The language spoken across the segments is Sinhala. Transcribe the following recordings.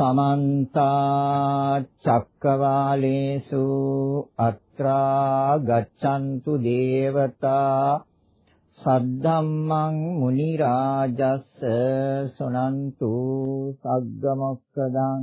සමන්ත චක්කවාලේසු අත්‍රා ගච්ඡන්තු දේවතා සද්ධම්මං මුනි රාජස්ස සුනන්තු සග්ග මොක්කදං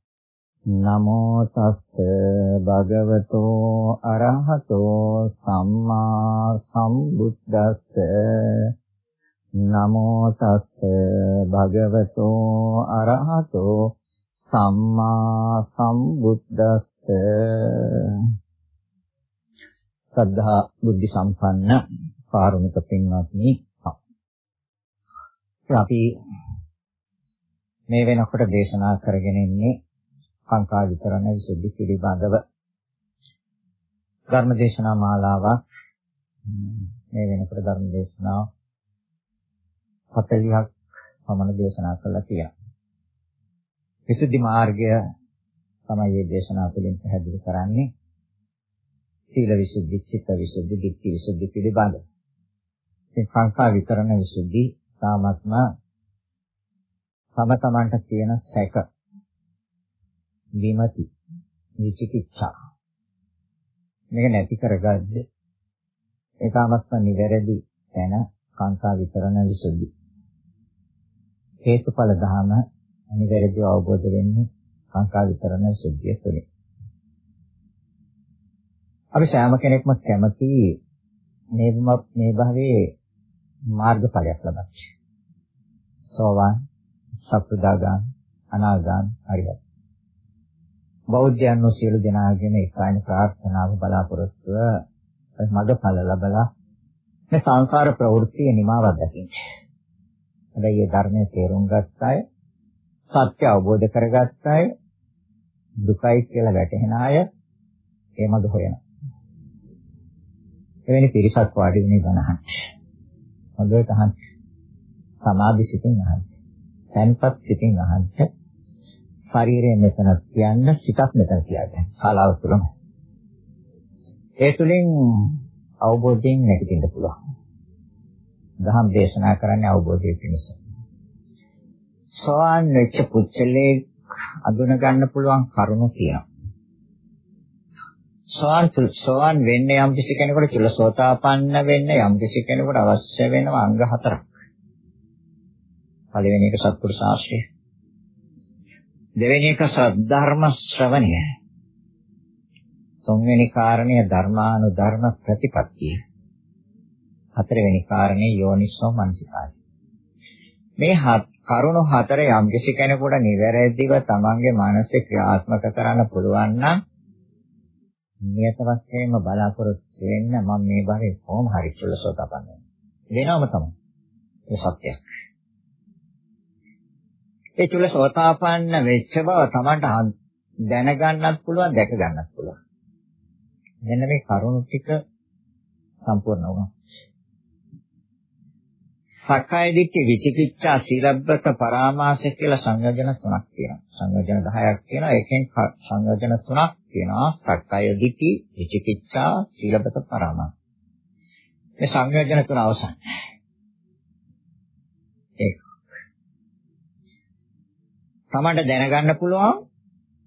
නමෝ තස්ස භගවතෝ අරහතෝ සම්මා සම්බුද්දස්ස. නමෝ තස්ස භගවතෝ අරහතෝ සම්මා සම්බුද්දස්ස. සද්ධා බුද්ධ සම්පන්න පාරමිත පින්වත්නි. අපි මේ වෙනකොට දේශනා කරගෙන ඉන්නේ සංකා විතරණ විසුද්ධි පිළිබඳව ධර්ම දේශනා මාලාවක් මේ වෙනකොට ධර්ම දේශනාව 40ක් පමණ දේශනා කළා කියලා. විසුද්ධි මාර්ගය තමයි මේ දේශනා තුළින් පැහැදිලි කරන්නේ. සීල විසුද්ධි, චිත්ත විසුද්ධි, ධිට්ඨි විසුද්ධි පිළිබඳ. ඉතින් සංකා විතරණ විසුද්ධි තාමත්ම තම තමන්ට තියෙන සැක විමති විචිකිච්ඡා මේක නැති කරගද්ද ඒකමත්ම නිවැරදි තැන කාංකා විතරණ විසුද්ධි හේතුඵල ධහම අනිවැරදිව අවබෝධ වෙන්නේ සංකා විතරණ සුද්ධිය තුළින්. අපි සෑම කෙනෙක්ම කැමති මේ මේ භවයේ මාර්ගඵලයක් ලබන්න. සෝවාන්, සතරදාගාම, අනාගාම, අරිහත්. බෞද්ධයන් සියලු දෙනාගේම ඒකායන ප්‍රාර්ථනාව බලාපොරොත්තුව මඟඵල ලබලා මේ සංසාර ප්‍රවෘත්තිය නිමාවක් දකින්න. හැබැයි මේ ධර්මයේ තේරුම් ගත්ත අය සත්‍ය අවබෝධ කරගත්ත අය දුකයි කියලා වැටහෙන අය ඒ මඟ හොයනවා. එවැනි පිරිසක් වාඩි වෙන්නේ ගණහන්. හොඳට අහන්න. සමාධි සිතින් අහන්න. තැන්පත් සිතින් අහන්න. ශරීරයෙන් මෙතන කියන්න, සිතක් මෙතන කියන්න. ශාලාව තුළම. ඒ තුලින් අවබෝධයෙන් නැගිටින්න පුළුවන්. දහම් දේශනා කරන්නේ අවබෝධය පිණිස. සෝවාන් වෙච්ච පුච්චලේ අඳුන ගන්න පුළුවන් කරුණු තියෙනවා. සෝවාන් සෝවාන් වෙන්නේ යම් කිසි කෙනෙකුට චුල්ලසෝතාපන්න වෙන්න යම් කිසි කෙනෙකුට අවශ්‍ය වෙනවා අංග හතරක්. පළවෙනි එක සත්පුරුෂ ආශ්‍රය. දෙවෙනි එක සද්ධර්ම ශ්‍රවණය. තුන්වෙනි කාරණය ධර්මානුධර්ම ප්‍රතිපත්තිය. හතරවෙනි කාරණේ යෝනිස්සෝ මනසිකාරය. මේ කරුණු හතර යම් කිසි කෙනෙකුට නිවැරදිව තමන්ගේ මානසික ක්‍රියාත්මක කරන්න පුළුවන් නම් නියත වශයෙන්ම බලාපොරොත්තු වෙන්න මම මේ භාගයේ කොහොම හරි චුල්ලසෝතපන්න වෙනවම තමයි. ඒ සත්‍යයක්. ඒ චුල්ලසෝතාපන්න වෙච්ච බව තමන්ට දැනගන්නත් පුළුවන් දැක ගන්නත් පුළුවන්. මෙන්න මේ කරුණු ටික සම්පූර්ණ වුණා. සක්කාය දිට්ඨි විචිකිච්ඡා සීලබ්බත පරාමාස කියලා සංයෝජන තුනක් තියෙනවා. සංයෝජන 10ක් තියෙනවා. ඒකෙන් සංයෝජන තුනක් තියෙනවා. සක්කාය දිට්ඨි විචිකිච්ඡා සීලබ්බත පරාමාස. මේ සංයෝජන තුන අවසන්. ඒක. තමන්ට දැනගන්න පුළුවන්,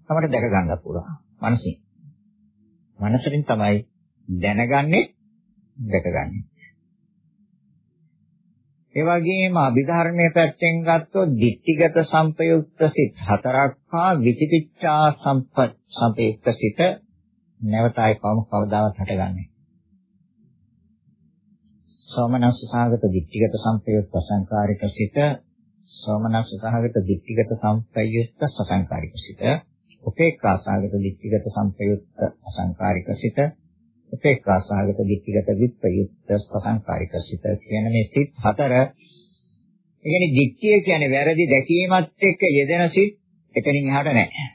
තමන්ට දැක ගන්න පුළුවන්. මනසින්. මනසෙන් තමයි දැනගන්නේ, දැකගන්නේ. ඒ වගේම අභිධර්මයේ පැත්තෙන් ගත්තොත් ditthිගත සංපයුක්ත සිත් හතරක් හා විචිකිච්ඡා සංපයුක්ත සිත නැවතයි කවම කවදාවත් හටගන්නේ. සෝමනස්ස සහගත ditthිගත සංපයුක්ත සංකාරික සිත සෝමනස්ස සහගත ditthිගත සංපයුක්ත සසංකාරික සිත උපේක්ඛා සාගත දිට්ඨිගත සංපයුක්ත අසංකාරික සිත උපේක්ඛා සාගත දිට්ඨිගත විප්‍රයුක්ත සසංකාරික සිත කියන මේ සිත් හතර ඒ කියන්නේ දිට්ඨිය කියන්නේ වැරදි දැකීමත් එක්ක යෙදෙන සිත් එතනින් එහාට නැහැ.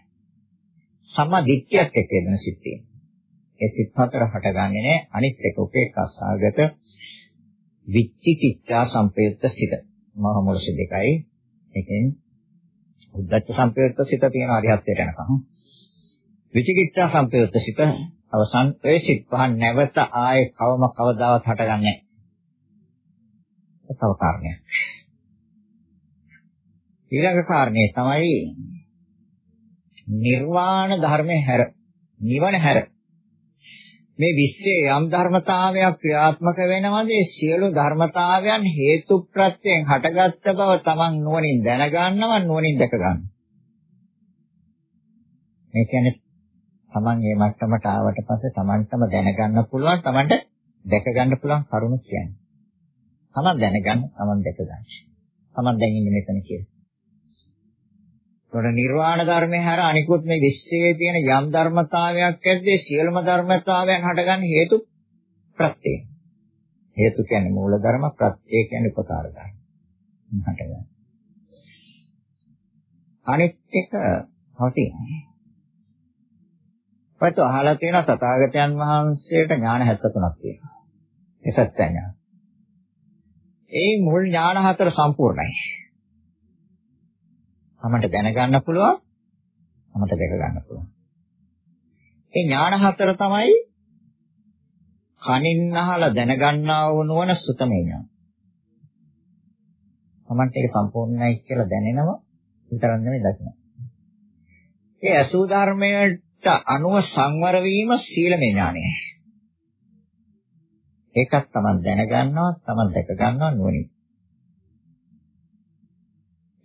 සම්මා දිට්ඨියත් එක්ක යෙදෙන සිත් තියෙනවා. ඒ සිත් හතර හටගන්නේ නැහැ. අනිත් එක උපේක්ඛා සාගත විචිකිච්ඡා සංපයුක්ත සිත. මහ මුලස දෙකයි. ඒකෙන් උද්දච්ච සංපයුක්ත සිත තියෙන අරිහත්ත්වයට යනකම්. විචිකිච්ඡා සංපයුක්ත සිත අවසන් ඒ සිත් පහන් නැවත ආයේ කවම කවදාවත් හටගන්නේ නැහැ. තව කාරණයක්. ඊළඟ කාරණේ තමයි නිර්වාණ ධර්මයේ හැර නිවන හැර මේ විශ්වයේ යම් ධර්මතාවයක් ක්‍රියාත්මක වෙනවද ඒ සියලු ධර්මතාවයන් හේතු ප්‍රත්‍යයෙන් හටගත්ත බව Taman නුවණින් දැනගන්නවා නුවණින් දැක ගන්නවා. මේ කියන්නේ Taman මේ මට්ටමට ආවට පස්සේ Tamanටම දැනගන්න පුළුවන් Tamanට දැක ගන්න පුළුවන් කරුණු කියන්නේ. Taman දැනගන්න Taman දැක ගන්න. Taman දැන් ඉන්නේ මෙතන කියලා. ඒකට නිර්වාණ ධර්මයේ හැර අනිකුත් මේ විශ්වයේ තියෙන යම් ධර්මතාවයක් ඇද්දේ සියලුම ධර්මතාවයන් හටගන්න හේතු ප්‍රත්‍යය. හේතු කියන්නේ මූල ධර්ම ප්‍රත්‍යය කියන්නේ උපකාර ධර්ම. හටගන්න. අනිත් එක හොතින්. ඔයත් අහලා තියෙන තථාගතයන් වහන්සේට ඥාන 73ක් තියෙනවා. ඒ සත්‍ය ඥාන. ඒ මුල් ඥාන හතර සම්පූර්ණයි. තමන්ට දැනගන්න පුළුවන් තමන්ට දැක ගන්න පුළුවන්. ඒ ඥාන හතර තමයි කනින් අහලා දැනගන්නා වූ නුවණ සුතමේ ඥාන. තමන්ට ඒක සම්පූර්ණයි කියලා දැනෙනව විතරක් නෙමෙයි දකින්න. ඒ අසු ධර්මයට අනුව සංවර වීම සීලමය ඥානයයි. ඒකත් තමන් දැනගන්නවා තමන් දැක ගන්නවා නුවණින්.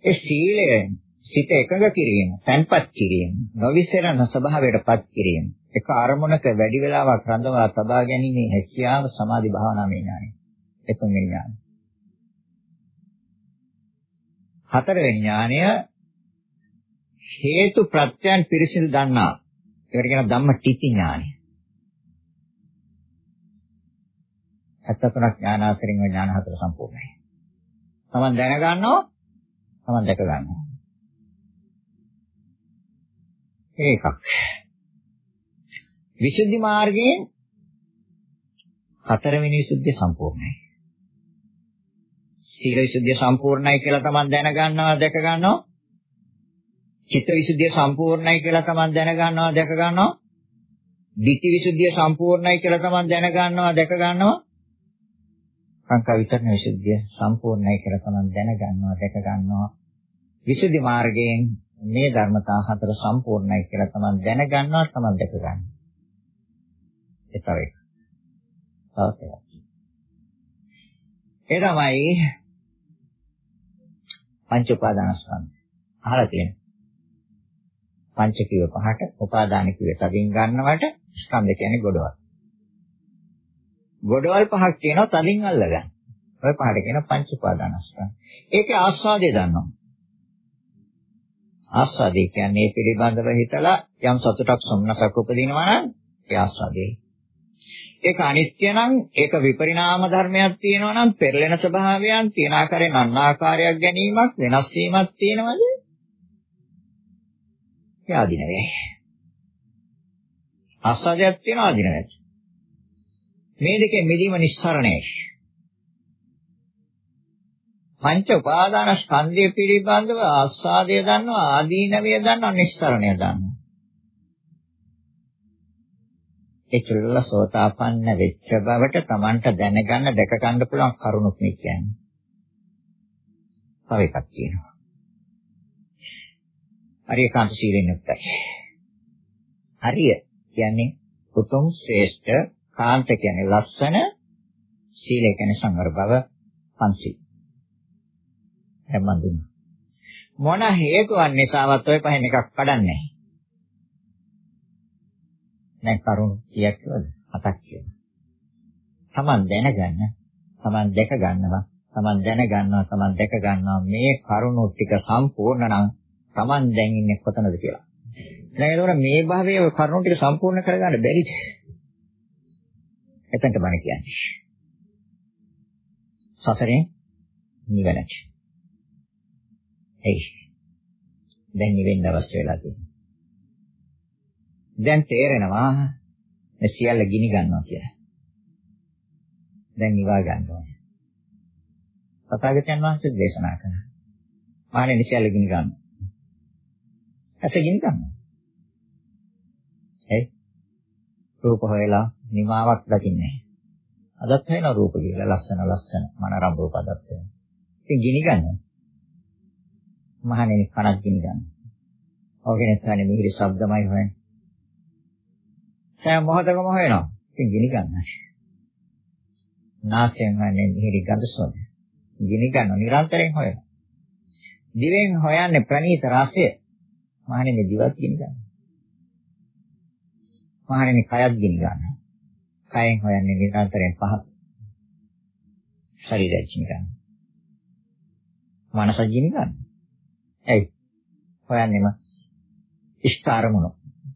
ඒ සීලය සිත එකඟ කිරීම, තන්පත් කිරීම, නොවිසරණ ස්වභාවයටපත් කිරීම. එක අරමුණක වැඩි වෙලාවක් රඳවා තබා ගැනීමේ හැකියාව සමාධි භාවනාවේ ඥානයි. එතුන්ගේ ඥානය. හතරවෙනි ඥානය හේතු ප්‍රත්‍යයන් පිරිසිදු දන්නා. ඒකට කියන ධම්ම ටිති ඥානය. 73ක් ඥාන අතරින් ඥාන හතර සම්පූර්ණයි. තමන් දැනගන්නවා, තමන් දැක ගන්නවා. ඒකක්. විසුද්ධි මාර්ගයේ හතරවෙනි විසුද්ධිය සම්පූර්ණයි. සීල විසුද්ධිය සම්පූර්ණයි කියලා තමන් දැනගන්නවා දැක ගන්නවා. චිත්ත විසුද්ධිය සම්පූර්ණයි කියලා තමන් දැනගන්නවා දැක ගන්නවා. ditthi විසුද්ධිය සම්පූර්ණයි කියලා තමන් දැනගන්නවා දැක ගන්නවා. සංකා විතරන විසුද්ධිය සම්පූර්ණයි කියලා තමන් දැනගන්නවා දැක ගන්නවා. විසුද්ධි මාර්ගයෙන් මේ ධර්මතා හතර සම්පූර්ණයි කියලා තමන් දැනගන්නවා තමන් දැක ගන්නවා. ඒ තව එක. තවත් එකක්. ඒ තමයි පංච උපාදානස්කන්ධ. අහලා තියෙනවා. පංච කිව පහට උපාදාන කිව තදින් ගන්නවට ස්කන්ධ කියන්නේ ගොඩවල්. ගොඩවල් පහක් තියෙනවා තදින් අල්ලගන්න. ඔය පහට කියන පංච උපාදානස්කන්ධ. ඒකේ ආස්වාදය දන්නවා. ආස්වාදේ කියන්නේ පිළිබඳව හිතලා යම් සතුටක් සොම්නසක් උපදිනවා නම් ඒ ආස්වාදේ. ඒක අනිත්‍ය නම් ඒක විපරිණාම ධර්මයක් තියෙනවා නම් පෙරලෙන ස්වභාවයන් තියෙන ආකාරයෙන් අන්නාකාරයක් ගැනීමක් වෙනස් වීමක් තියෙනවද? ඒ ආධිනවේ. ආස්වාදයක් තියෙනවා ආධිනවේ. මේ දෙකෙන් මිදීම නිස්සරණයි. පංච උපාදාන ස්කන්ධය පිළිබඳව ආස්වාදය දන්නවා ආදීනවය දන්නවා නිස්සරණය දන්නවා ඒ චුල්ල සෝතාපන්න වෙච්ච බවට Tamanට දැනගන්න දැක ගන්න පුළුවන් කරුණුත් මේ කියන්නේ. තව එකක් තියෙනවා. අරියකාන්ත සීලෙන් යුක්තයි. අරිය කියන්නේ උතුම් ශ්‍රේෂ්ඨ කාන්ත කියන්නේ ලස්සන සීලය කියන්නේ සංවර බව පන්සිල්. හැමන් දුන්නා. මොන හේතුවක් නිසාවත් ඔය පහෙන් එකක් කඩන්නේ නැහැ. දැන් කරුණු කීයක් කියවද? හතක් කියනවා. Taman දැනගන්න, Taman දැක ගන්නවා, Taman දැනගන්නවා, Taman දැක ගන්නවා මේ කරුණු ටික සම්පූර්ණ නම් Taman දැන් ඉන්නේ කොතනද කියලා. දැන් ඒතකොට මේ භවයේ ඔය කරුණු ටික සම්පූර්ණ කරගන්න බැරිද? එතනට බණ කියන්නේ. සසරෙන් නිවනට. එයි. දැන් නිවෙන්න අවශ්‍ය වෙලා තියෙනවා. දැන් තේරෙනවා මේ සියල්ල ගිනි ගන්නවා කියලා. දැන් නිවා ගන්න ඕනේ. තථාගතයන් වහන්සේ දේශනා කළා. මානේ සියල්ල ගිනි ගන්නවා. ඇස ගිනි ගන්නවා. ඒ රූප හොයලා නිමාවක් දකින්නේ අදත් වෙන රූප කියලා ලස්සන ලස්සන මනරම් රූප අදත් වෙන. ඉතින් ගිනි ගන්න. මහණෙනි කනක් ගිනි ගන්න. ඔගෙන තමයි මිහිරි ශබ්දමයි හොයන්නේ. සෑම මොහොතකම හොයනවා. ඉතින් ගිනි ගන්න. නාසයෙන් වන්නේ මිහිරි ගඳ සුවඳ. ගිනි ගන්න නිරන්තරයෙන් හොයනවා. දිවෙන් හොයන්නේ ප්‍රණීත රසය. මහණෙනි දිවත් ගිනි ගන්න. මහණෙනි කයත් ගිනි ගන්න. කයෙන් හොයන්නේ නිරන්තරයෙන් පහස. ශරීරය ගිනි ගන්න. මනස ගිනි ගන්න. ඇයි? හොයන්නේම ඉෂ්ඨාරමුණ.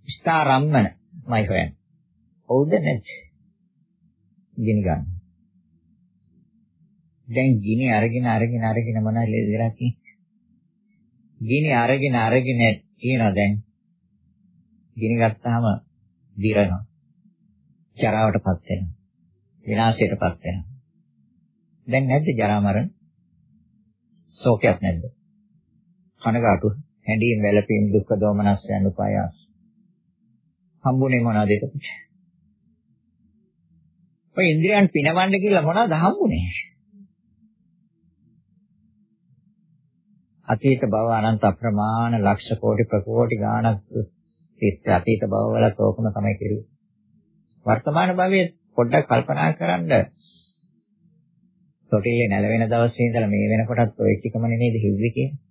ඉෂ්ඨාරම්මන මයි හොයන්නේ. හවුද නැද්ද? ගිනි ගන්න. දැන් ගිනි අරගෙන අරගෙන අරගෙන මොනවද දෙලා තියෙන්නේ? ගිනි අරගෙන අරගෙන තියෙනවා දැන්. ගිනි ගත්තාම දිරනවා. ජරාවටපත් වෙනවා. විනාශයටපත් වෙනවා. දැන් නැද්ද ජරා මරණ? ශෝකයක් නැද්ද? කනගාටු, හැඬීම්, වැළපීම්, දුක්ඛ, දෝමනස්යන් උපායාස. හම්බුනේ මොනවද එතකොට? ඔය ඉන්ද්‍රියන් පිනවන්න කියලා මොනවද හම්බුනේ? අතීත භව අනන්ත අප්‍රමාණ ලක්ෂ කෝටි ප්‍රකෝටි ගාණක් තිස්ස අතීත භවවල තෝකම තමයි කෙරුවේ. වර්තමාන භවයේ පොඩ්ඩක් කල්පනා කරන්න. තොටිල්ලේ නැලවෙන දවසේ ඉඳලා මේ වෙනකොටත් ඔය එකම නේද හිව්වේ කියන්නේ.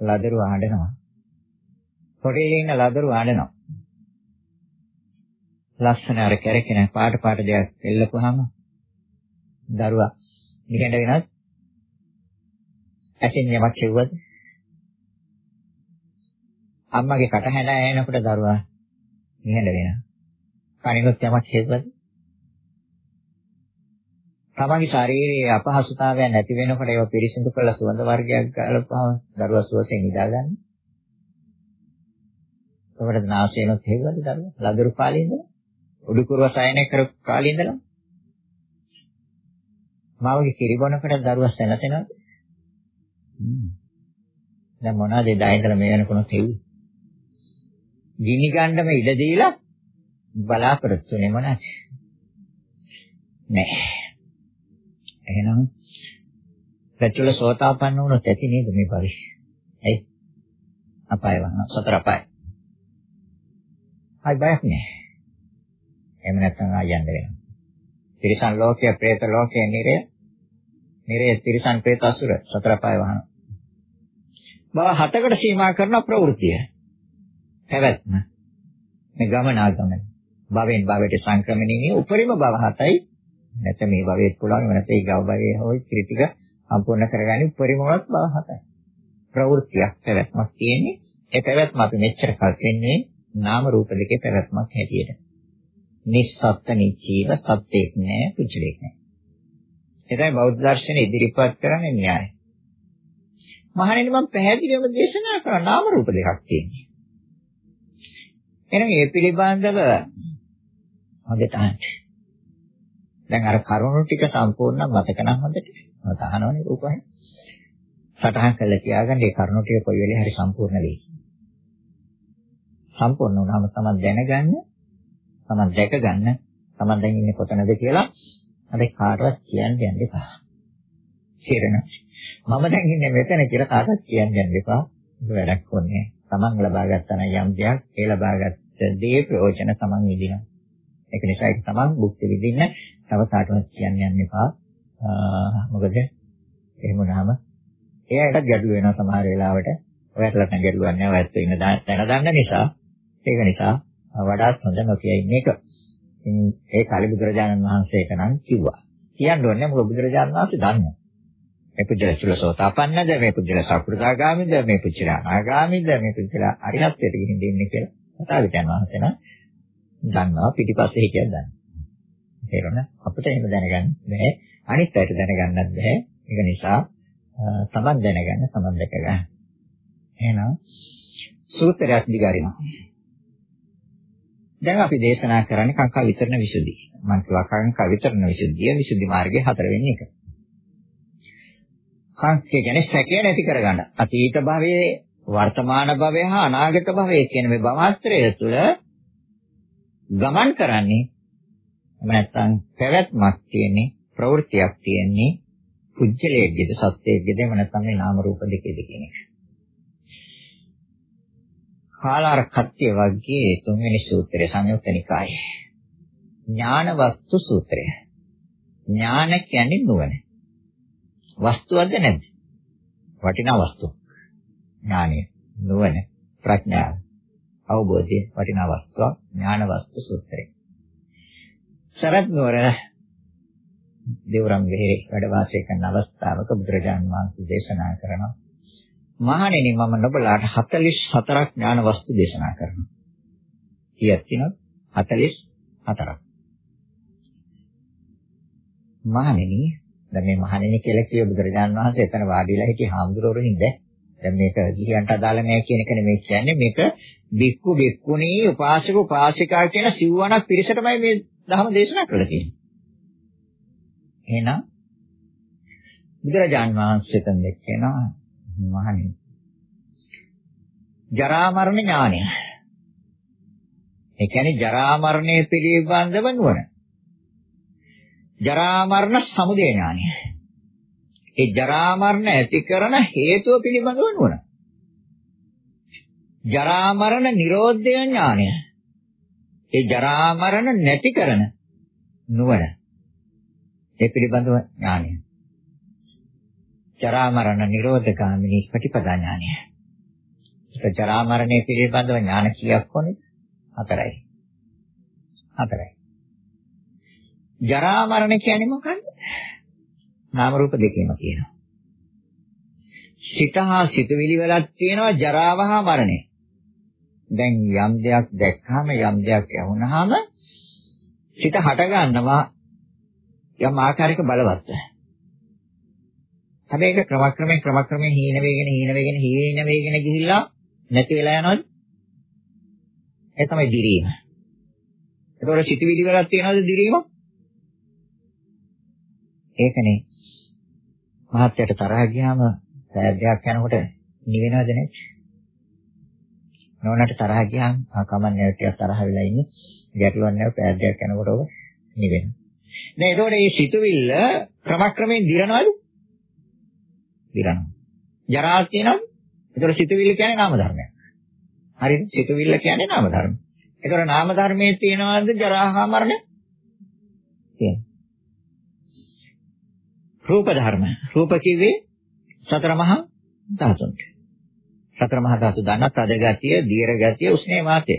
ලදරු ආඩනවා. තොටිල්ලේ ඉන්න ලදරු ආඩනවා. ලස්සන අර කැරකෙන පාට පාට දෙයක් එල්ලපුවාම දරුවා නිකඬ වෙනත් ඇසින් යමක් කියුවද අම්මගේ කට හැඳ ඇහෙනකොට දරුවා නිහඬ වෙනවා. කනිනුත් යමක් හේතුවද? තමන්ගේ ශාරීරියේ අපහසුතාවයන් නැති වෙනකොට ඒව පිරිසිදු කරලා සුවඳ වර්ගයක් ගලපුවම දරුවා සුවසේ නිදාගන්න. ඒකට නාසයෙන්ත් හේතුවද දරුවා? ලදරු කාලේ ඉඳලා උඩුකුරුව සයනය කරපු කාලේ ඉඳලා මාවගේ කිරි බොනකොට දරුවා සැනසෙනවද? දැන් මොනවද එදා ඉඳලා මේ වෙනකොට තෙව්වේ? ගිනි ගන්නම ඉඩ දීලා බලාපොරොත්තු වෙන්නේ මොනවද? නෑ. එහෙනම් පැතුල සෝතාපන්න වුණොත් ඇති නේද මේ පරිශ? ඇයි? අපාය වන්න සතර අපාය. ආයි බයක් නෑ. එහෙම නැත්නම් ආය යන්න වෙනවා. තිරිසන් ලෝකය, പ്രേත ලෝකය, නිරය, නිරය තිරිසන් പ്രേත අසුර සතර අපාය වහන. බව හතකට සීමා කරන ප්‍රවෘතිය. පැවැත්ම. මේ ගමනාගමන. භවෙන් භවයට සංක්‍රමණයේ උපරිම භව හතයි නැත්නම් මේ භවයේ පුළුවන් නැත්නම් ඒ ගව භවයේ හොයි ත්‍රිතික සම්පූර්ණ කරගන්නේ උපරිමවත් භව හතයි. ප්‍රවෘත්තියක් පැවැත්මක් තියෙන්නේ. ඒ පැවැත්ම අපි මෙච්චර කල් දෙන්නේ නාම රූප දෙකේ පැවැත්මක් හැටියට. නිස්සත්ත්‍ය නිචීව සත්‍යයක් නෑ පුච්චලයක් නෑ. ඒකයි බෞද්ධ දර්ශනේ ඉදිරිපත් කරන්නේ න්‍යායයි. මහණෙනි මම පැහැදිලිවම දේශනා කරා නාම රූප දෙකක් තියෙනවා. එහෙනම් ඒ පිළිබඳව හොඳට අහන්න. දැන් අර කරුණු ටික සම්පූර්ණ මතක නම් හොඳට මත අහනවනේ රූපය. සටහන් කරලා තියාගන්න ඒ කරුණු ටික කොයි වෙලේ හරි සම්පූර්ණ වෙයි. සම්පූර්ණ වුණාම තමයි දැනගන්න, තමයි දැක ගන්න, තමයි දැන් ඉන්නේ කොතනද කියලා අර කාටවත් කියන්න යන්න එපා. තේරෙනවද? මම දැන් ඉන්නේ මෙතන කියලා කාටවත් කියන්න යන්න එපා. ඒක වැඩක් වුණේ. තමන් ලබා ගත්තා නම් යම් දෙයක් ඒ ලබාගත් දේ ප්‍රයෝජන තමන් විඳිනවා. ඒක නිසා ඒක තමන් භුක්ති විඳින්න තව කාටවත් කියන්න යන්න එපා. මොකද එහෙම වුණාම එයාට ගැටලු වෙනවා සමහර වෙලාවට. ඔයාලට නම් ගැටලුවක් නැහැ. ඔයත් ඉන්න දැන දන්න නිසා ඒක නිසා වඩාත් හොඳ නොකිය ඉන්න එක. ඉතින් ඒ කාලේ බුදුරජාණන් වහන්සේට නම් කිව්වා. කියන්න ඕනේ මොකද බුදුරජාණන් වහන්සේ දන්නවා. මේ පුජ්‍යල සුලසෝතාපන්නද මේ පුජ්‍යල සකෘදාගාමිද මේ පුජ්‍යල අනාගාමිද මේ පුජ්‍යල අරිහත්ත්වයට ගිහින් දෙන්නේ කියලා තථාගතයන් වහන්සේ නම් දන්නවා පිටිපස්සේ හිටියක් දන්නවා. තේරුණා අපිට එහෙම දැනගන්න බෑ අනිත් අයට දැනගන්නත් බෑ ඒක නිසා තමන් දැනගන්න තමන් දැක ගන්න. එහෙනම් සූත්‍රයක් දිගාරිනවා. දැන් අපි දේශනා කරන්නේ කාංකා විතරන විසුද්ධිය. මම කිව්වා කාංකා විතරන විසුද්ධිය විසුද්ධි මාර්ගයේ හතරවෙනි එක. කාංකේ කියන්නේ සැකය නැති කරගන්න. අතීත භවයේ වර්තමාන භවය හා අනාගත භවය කියන මේ භවත්‍රය තුළ ගමන් කරන්නේ නැත්නම් පැවැත්මක් තියෙන්නේ ප්‍රවෘත්තියක් තියෙන්නේ පුජ්‍යලයේද සත්‍යයේද එහෙම නැත්නම් මේ නාම රූප දෙකේද කියන එක. කාලාර කත්‍ය වර්ගයේ තුන්වෙනි සූත්‍රය සංයුත්ත නිකායේ ඥාන වස්තු සූත්‍රය. ඥාන කියන්නේ නුවණ. වස්තුවක්ද නැද්ද? වටිනා වස්තුවක්. ඥානය, නුවණ, ප්‍රඥාව, අවබෝධය වටිනා වස්තුවක් ඥාන වස්තු සූත්‍රය. සරත් නුවර දේවරම් වෙහෙරේ වැඩ වාසය කරන අවස්ථාවක බුදුරජාන් වහන්සේ දේශනා කරනවා මහණෙනි මම නුඹලාට 44ක් ඥාන වස්තු දේශනා කරනවා. කීයක් තියෙනවද? 44ක්. මහණෙනි දැන් මේ මහණෙනි කියලා කිය බුදුරජාණන් වහන්සේ එතන වාඩිලා හිටිය හාමුදුරුවෝ හින්දා දැන් මේක ගිහියන්ට අදාළ නැහැ කියන එක නෙමෙයි කියන්නේ මේක බික්කු බික්කුණී උපාසක උපාසිකා කියන සිව්වණක් පිරිසටමයි මේ ධර්ම දේශනා කරලා තියෙන්නේ. එහෙනම් බුදුරජාන් වහන්සේ තෙන් දෙක්කේනවා මහණෙනි. ජරා මරණ ඥානය. ඒ කියන්නේ ජරා මරණය පිළිබඳව නුවණ. ජරා මරණ සමුදය ඥානය. ඒ ජරා මරණ ඇති කරන හේතුව පිළිබඳව නුවණ. ජරා මරණ නිරෝධය ඥානය. ඒ ජරා මරණ නැති කරන නුවණ. ඒ පිළිබඳව ඥානය. ජරා මරණ නිරෝධගාමිනී ප්‍රතිපදා ඥානය. ඒක ජරා මරණය පිළිබඳව ඥාන කීයක් වුණේ? හතරයි. හතරයි. ජරා මරණ කියන්නේ මොකක්ද? නාම රූප දෙකේම කියනවා. සිත හා සිතුවිලි වලක් තියෙනවා ජරාව හා මරණය. දැන් යම් දෙයක් දැක්කම යම් දෙයක් ඇහුනහම සිත හට ගන්නවා යම් ආකාරයක බලවත්. හැබැයි ඒක ක්‍රමක්‍රමයෙන් ක්‍රමක්‍රමයෙන් හීන වේගෙන හීන වේගෙන හීන වේගෙන ගිහිල්ලා නැති වෙලා යනවද? ඒ තමයි දිරීම. ඒතකොට සිතුවිලි වලක් තියනවද දිරීම? ඒකනේ. මහත්යට තරහ ගියාම සෑදයක් යනකොට නිවෙනවද නැද්ද? නෝනට තරහ ගියාම ආ කමන්නේ ටිකක් තරහ වෙලා ඉන්නේ. ගැටලුවක් නැහැ පෑදයක් යනකොට ඔබ නිවෙනවා. දැන් ඒතකොට මේ සිතුවිල්ල ක්‍රමක්‍රමයෙන් දිරනවද? දිරනවා. ජරාවක් තියෙනවද? ඒතකොට සිතුවිල්ල කියන්නේ නාම ධර්මයක්. හරිද? සිතුවිල්ල කියන්නේ නාම ධර්ම. ඒතකොට නාම ධර්මයේ තියෙනවද ජරා මරණ? තියෙනවා. රූප ධර්ම. රූප කිව්වේ සතර මහා ධාතුන්ට. සතර මහා ධාතු දන්නත් අද ගතිය, දීර්ඝ ගතිය, උෂ්ණේ වාතය.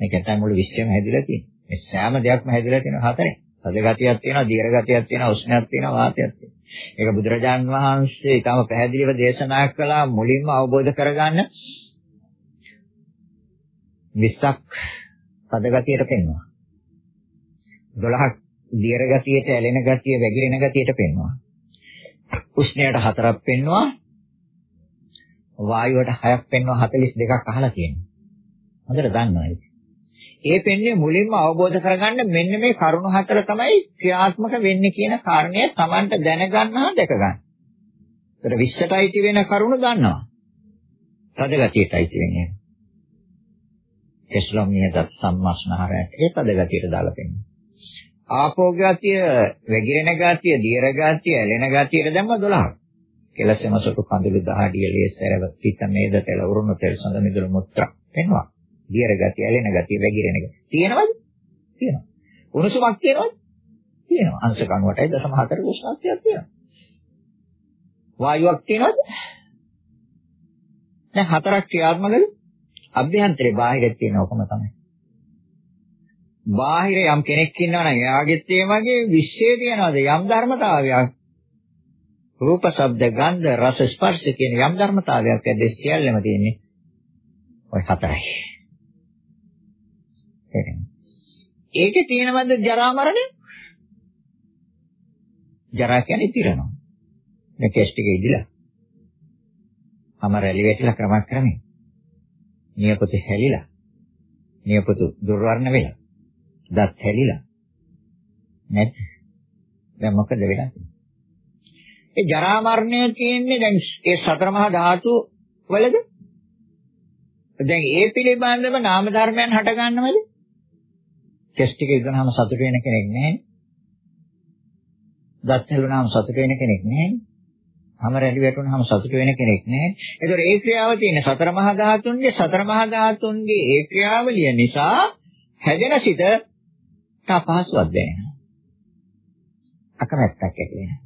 මේක තමයි මුළු විශ්වයම හැදිලා තියෙන්නේ. මේ සෑම දෙයක්ම හැදිලා තියෙන හතරේ. අද ගතියක් තියෙනවා, දීර්ඝ ගතියක් තියෙනවා, උෂ්ණයක් තියෙනවා, වාතයක් තියෙනවා. ඒක බුදුරජාන් වහන්සේ ඊටම පැහැදිලිව දේශනා කළා මුලින්ම අවබෝධ කරගන්න 20ක් පද ගතියට පෙන්වනවා. 12ක් දියර ගතියට, ඇලෙන ගතිය, වැగిරෙන ගතියට පෙන්වනවා. උෂ්ණයට හතරක් පෙන්වනවා. වායුවට හයක් පෙන්වනවා 42ක් අහලා තියෙනවා. හොඳට දන්නවා ඒක. ඒ පෙන්නේ මුලින්ම අවබෝධ කරගන්න මෙන්න මේ කරුණු හතර තමයි ක්‍රියාත්මක වෙන්නේ කියන කාරණය Tamanට දැනගන්නා දැක ගන්න. ඒතර 20ටයි වෙන කරුණු දන්නවා. තද ගතියටයි වෙන්නේ. එස්ලොම්නියද සම්මාස්නහරයට ඒ තද ගතියට දාලා පෙන්නනවා. ආපෝ ගතිය, වැగిරෙන ගතිය, දියර ගතිය, ඇලෙන ගතියට දැම්ම 12ක්. කෙලසෙම සොටු කඳුළු දහඩිය ලේසරව පිට මේද තෙල උරුණු තෙල් සඳ මිදුළු මුත්‍රා වෙනවා. දියර ගතිය, ඇලෙන ගතිය, වැగిරෙන ගතිය. තියෙනවද? තියෙනවා. උණුසුමක් තියෙනවද? තියෙනවා. අංශ 98.4 උෂ්ණත්වයක් තියෙනවා. වායුවක් තියෙනවද? දැන් හතරක් ක්‍රියාත්මකද? අභ්‍යන්තරේ බාහිරේ තියෙන ඔකම තමයි. බාහිර යම් කෙනෙක් ඉන්නවා නම් එයාගෙත් ඒ වගේ විශ්ේ තියනවාද යම් ධර්මතාවයක් රූප, ශබ්ද, ගන්ධ, රස, ස්පර්ශ කියන යම් ධර්මතාවයක් ඇද්ද සියල්ලම තියෙන්නේ ඔය හතරයි. ඒකේ තියෙනවද ජරා මරණය? ජරා කියන්නේ තිරනවා. මේ කෙස් ටික ඉදිලා. අම රැලි වැටිලා ක්‍රමක්‍රමයෙන්. නියපොතු හැලිලා. නියපොතු දුර්වර්ණ වෙලා. දත් හැලිලා. නැත්. දැන් මොකද වෙලා ඒ ජරා මරණය කියන්නේ දැන් ඒ සතර මහා ධාතු වලද? දැන් ඒ පිළිබඳව නාම ධර්මයන් හට ගන්නවද? කෙස් ටික ඉදනහම සතුට වෙන කෙනෙක් නැහැ. දත් හැලුණාම සතුට වෙන කෙනෙක් නැහැ. හැම රැලි වැටුණාම සතුට වෙන කෙනෙක් නැහැ. ඒතකොට ඒ ක්‍රියාව තියෙන සතර මහා ධාතුන්ගේ සතර මහා ධාතුන්ගේ ඒ ක්‍රියාවලිය නිසා හැදෙන සිත තපහසුවක් දැනෙනවා. අකමැත්තක් ඇති වෙනවා.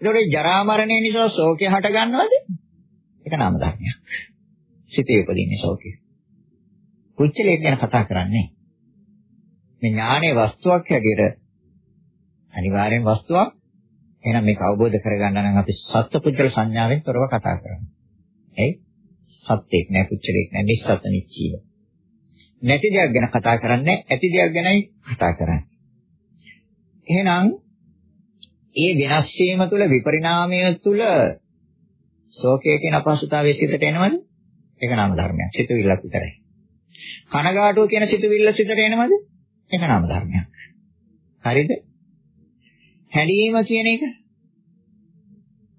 ඒතකොට ජරා මරණය නිසා ශෝකය හට ගන්නවද? ඒක නාම ධර්මයක්. සිතේ උපදින්නේ ශෝකය. කුච්චලේ ගැන කතා කරන්නේ. මේ ඥානයේ වස්තුවක් හැටියට අනිවාර්යෙන් වස්තුවක්. එහෙනම් මේක අවබෝධ කරගන්න නම් අපි සත්පුද්ගල සංඥාවෙන් තොරව කතා කරනවා. එයි සත්‍යයක් නෑ පුච්චලයක් නෑ නිස්සත නිච්චීව. නැති දෙයක් ගැන කතා කරන්නේ ඇති දෙයක් ගැනයි කතා කරන්නේ. එහෙනම් ඒ වෙනස් වීම තුළ විපරිණාමය තුළ ශෝකය කියන අපහසුතාවයේ සිතට එනවද? ඒක නාම ධර්මයක්. සිතුවිල්ලක් විතරයි. කනගාටුව කියන සිතුවිල්ල සිතට එනවද? ඒක නාම ධර්මයක්. හරිද? හැලීම කියන එක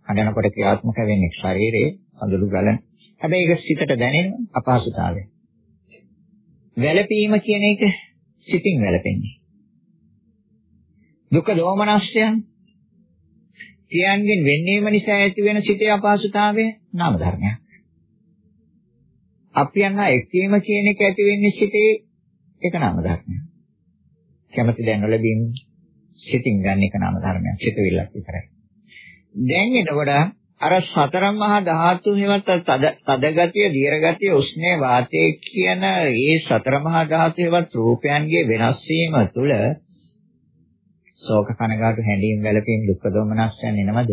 හඬනකොට ක්‍රියාත්මක වෙන්නේ ශරීරයේ අඳුරු ගලන. හැබැයි ඒක සිතට දැනෙන අපහසුතාවය. වැළපීම කියන එක සිතින් වැළපෙන්නේ. දුක දෝමනස්යන් කියන්ගෙන් වෙන්නේම නිසා ඇති වෙන සිතේ අපහසුතාවය නාම ධර්මයක්. අප්‍රියන්හා එක්වීම කියන එක ඇති වෙන්නේ සිතේ ඒක නාම ධර්මයක්. කැමැති දැන් නොලැබීම සිතින් ගන්න එක නාම ධර්මයක්. සිතුවිල්ලක් විතරයි. දැන් එතකොට අර සතර මහා ධාතු හේවත් තද ගතිය, දීර්ඝ ගතිය, උෂ්ණේ වාතයේ කියන ඒ සතර මහා ධාතු හේවත් රූපයන්ගේ වෙනස් වීම තුළ ශෝක කනගාටු හැඬීම් වැළපීම් දුක්ඛ දෝමනස්යන් එනවද?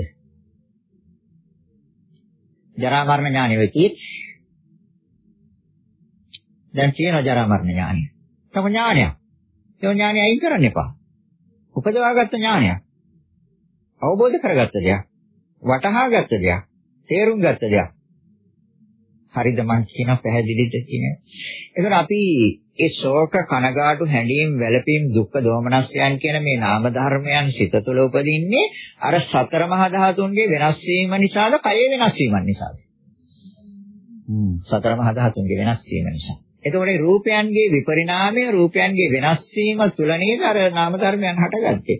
ජරා මරණ ඥානෙ වෙති. දැන් තියෙනවා ජරා මරණ ඥානෙ. තම ඥානයක්. ඒ ඥානෙ අයින් කරන්න එපා. උපදවාගත්ත ඥානයක්. අවබෝධ කරගත්ත දෙයක්. වටහාගත්ත දෙයක්. තේරුම් ගත්ත දෙයක්. හරිද මං කියන පැහැදිලිද කියන. ඒකර අපි ඒ ශෝක කනගාටු හැඬීම් වැළපීම් දුක්ඛ දෝමනස්යන් කියන මේ නාම ධර්මයන් සිත තුළ උපදින්නේ අර සතර මහා ධාතුන්ගේ වෙනස් වීම නිසාද කය වෙනස් වීම නිසාද? සතර මහා ධාතුන්ගේ වෙනස් වීම නිසා. එතකොට රූපයන්ගේ විපරිණාමය රූපයන්ගේ වෙනස් වීම තුල නේද අර නාම ධර්මයන් හටගත්තේ.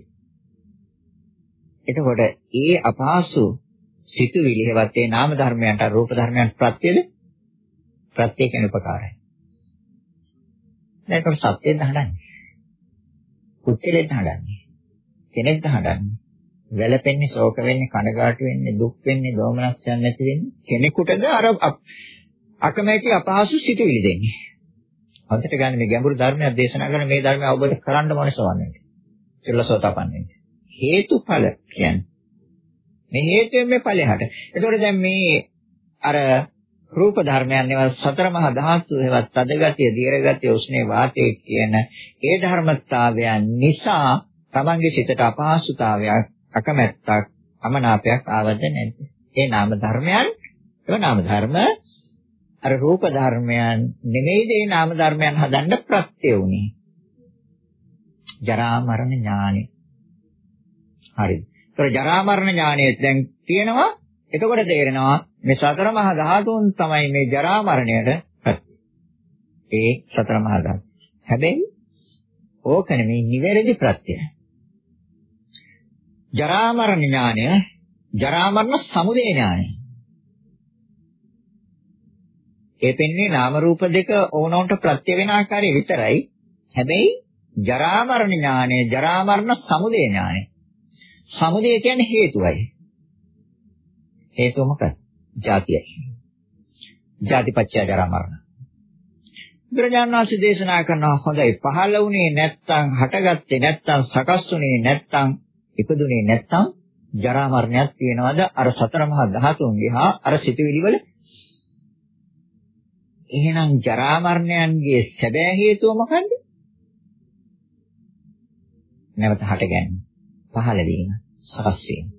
එතකොට ඒ අපහසු සිතුවිලි හේවත් ඒ නාම ධර්මයන්ට රූප ධර්මයන් ප්‍රත්‍යද ප්‍රත්‍ය කියන උපකාරයි. දැන් ඒක සත්‍යෙන්ද හදන්නේ. කුච්චලෙන්ද හදන්නේ. කෙනෙක්ද හදන්නේ. වැළපෙන්නේ, ශෝක වෙන්නේ, කනගාටු වෙන්නේ, දුක් වෙන්නේ, දෝමනස්යන් නැති වෙන්නේ කෙනෙකුටද අර අකමැති අපහසු සිතුවිලි දෙන්නේ. අන්තිට ගන්න මේ ගැඹුරු ධර්මයක් දේශනා කරන මේ ධර්මය අවබෝධ කරගන්න ඕනේ සවන්නේ. චිරලසෝතපන්නේ. හේතුඵල කියන්නේ. මේ හේතුයෙන් මේ ඵලයට. එතකොට දැන් මේ අර රූප ධර්මයන් ඒවා සතර මහා ධාතු ඒවත් තදගතිය, දීර්ඝගතිය, උෂ්ණේ වාතයේ කියන ඒ ධර්මතාවයන් නිසා තමන්ගේ සිතට අපහසුතාවයක්, අකමැත්තක්, අමනාපයක් ආවද නැද්ද? ඒ නාම ධර්මයන් ඒ නාම ධර්ම අර රූප ධර්මයන් නෙමෙයිද ඒ නාම ධර්මයන් හදන්න ප්‍රත්‍ය උනේ. ජරා මරණ ඥානෙ. හරිද? ඒතර ජරා මරණ ඥානෙ දැන් තියෙනවා. එතකොට තේරෙනවා මේ සතර මහා ධාතුන් තමයි මේ ජරා මරණයට ඒ සතර මහා ධාතු. හැබැයි ඕක නෙමෙයි නිවැරදි ප්‍රත්‍යය. ජරා මරණ ඥානය ජරා මරණ සමුදය ඥානය. ඒ පෙන්නේ නාම රූප දෙක ඕනොන්ට ප්‍රත්‍ය වෙන ආකාරය විතරයි. හැබැයි ජරා මරණ ඥානය, ජරා මරණ සමුදය ඥානය. සමුදය කියන්නේ හේතුවයි. හේතුව මොකක්ද? ජාතියයි. ජාතිපච්චය ජරා මරණ. බුදුරජාණන් වහන්සේ දේශනා කරනවා හොඳයි පහළ වුණේ නැත්තම් හටගත්තේ නැත්තම් සකස් වුණේ නැත්තම් ඉපදුනේ නැත්තම් ජරා මරණයක් තියෙනවද අර සතර මහා ධාතුන්ගේ හා අර සිතුවිලි වල එහෙනම් ජරා මරණයන්ගේ සැබෑ හේතුව මොකන්ද නැවත හටගන්නේ පහළ වීම සකස් වීම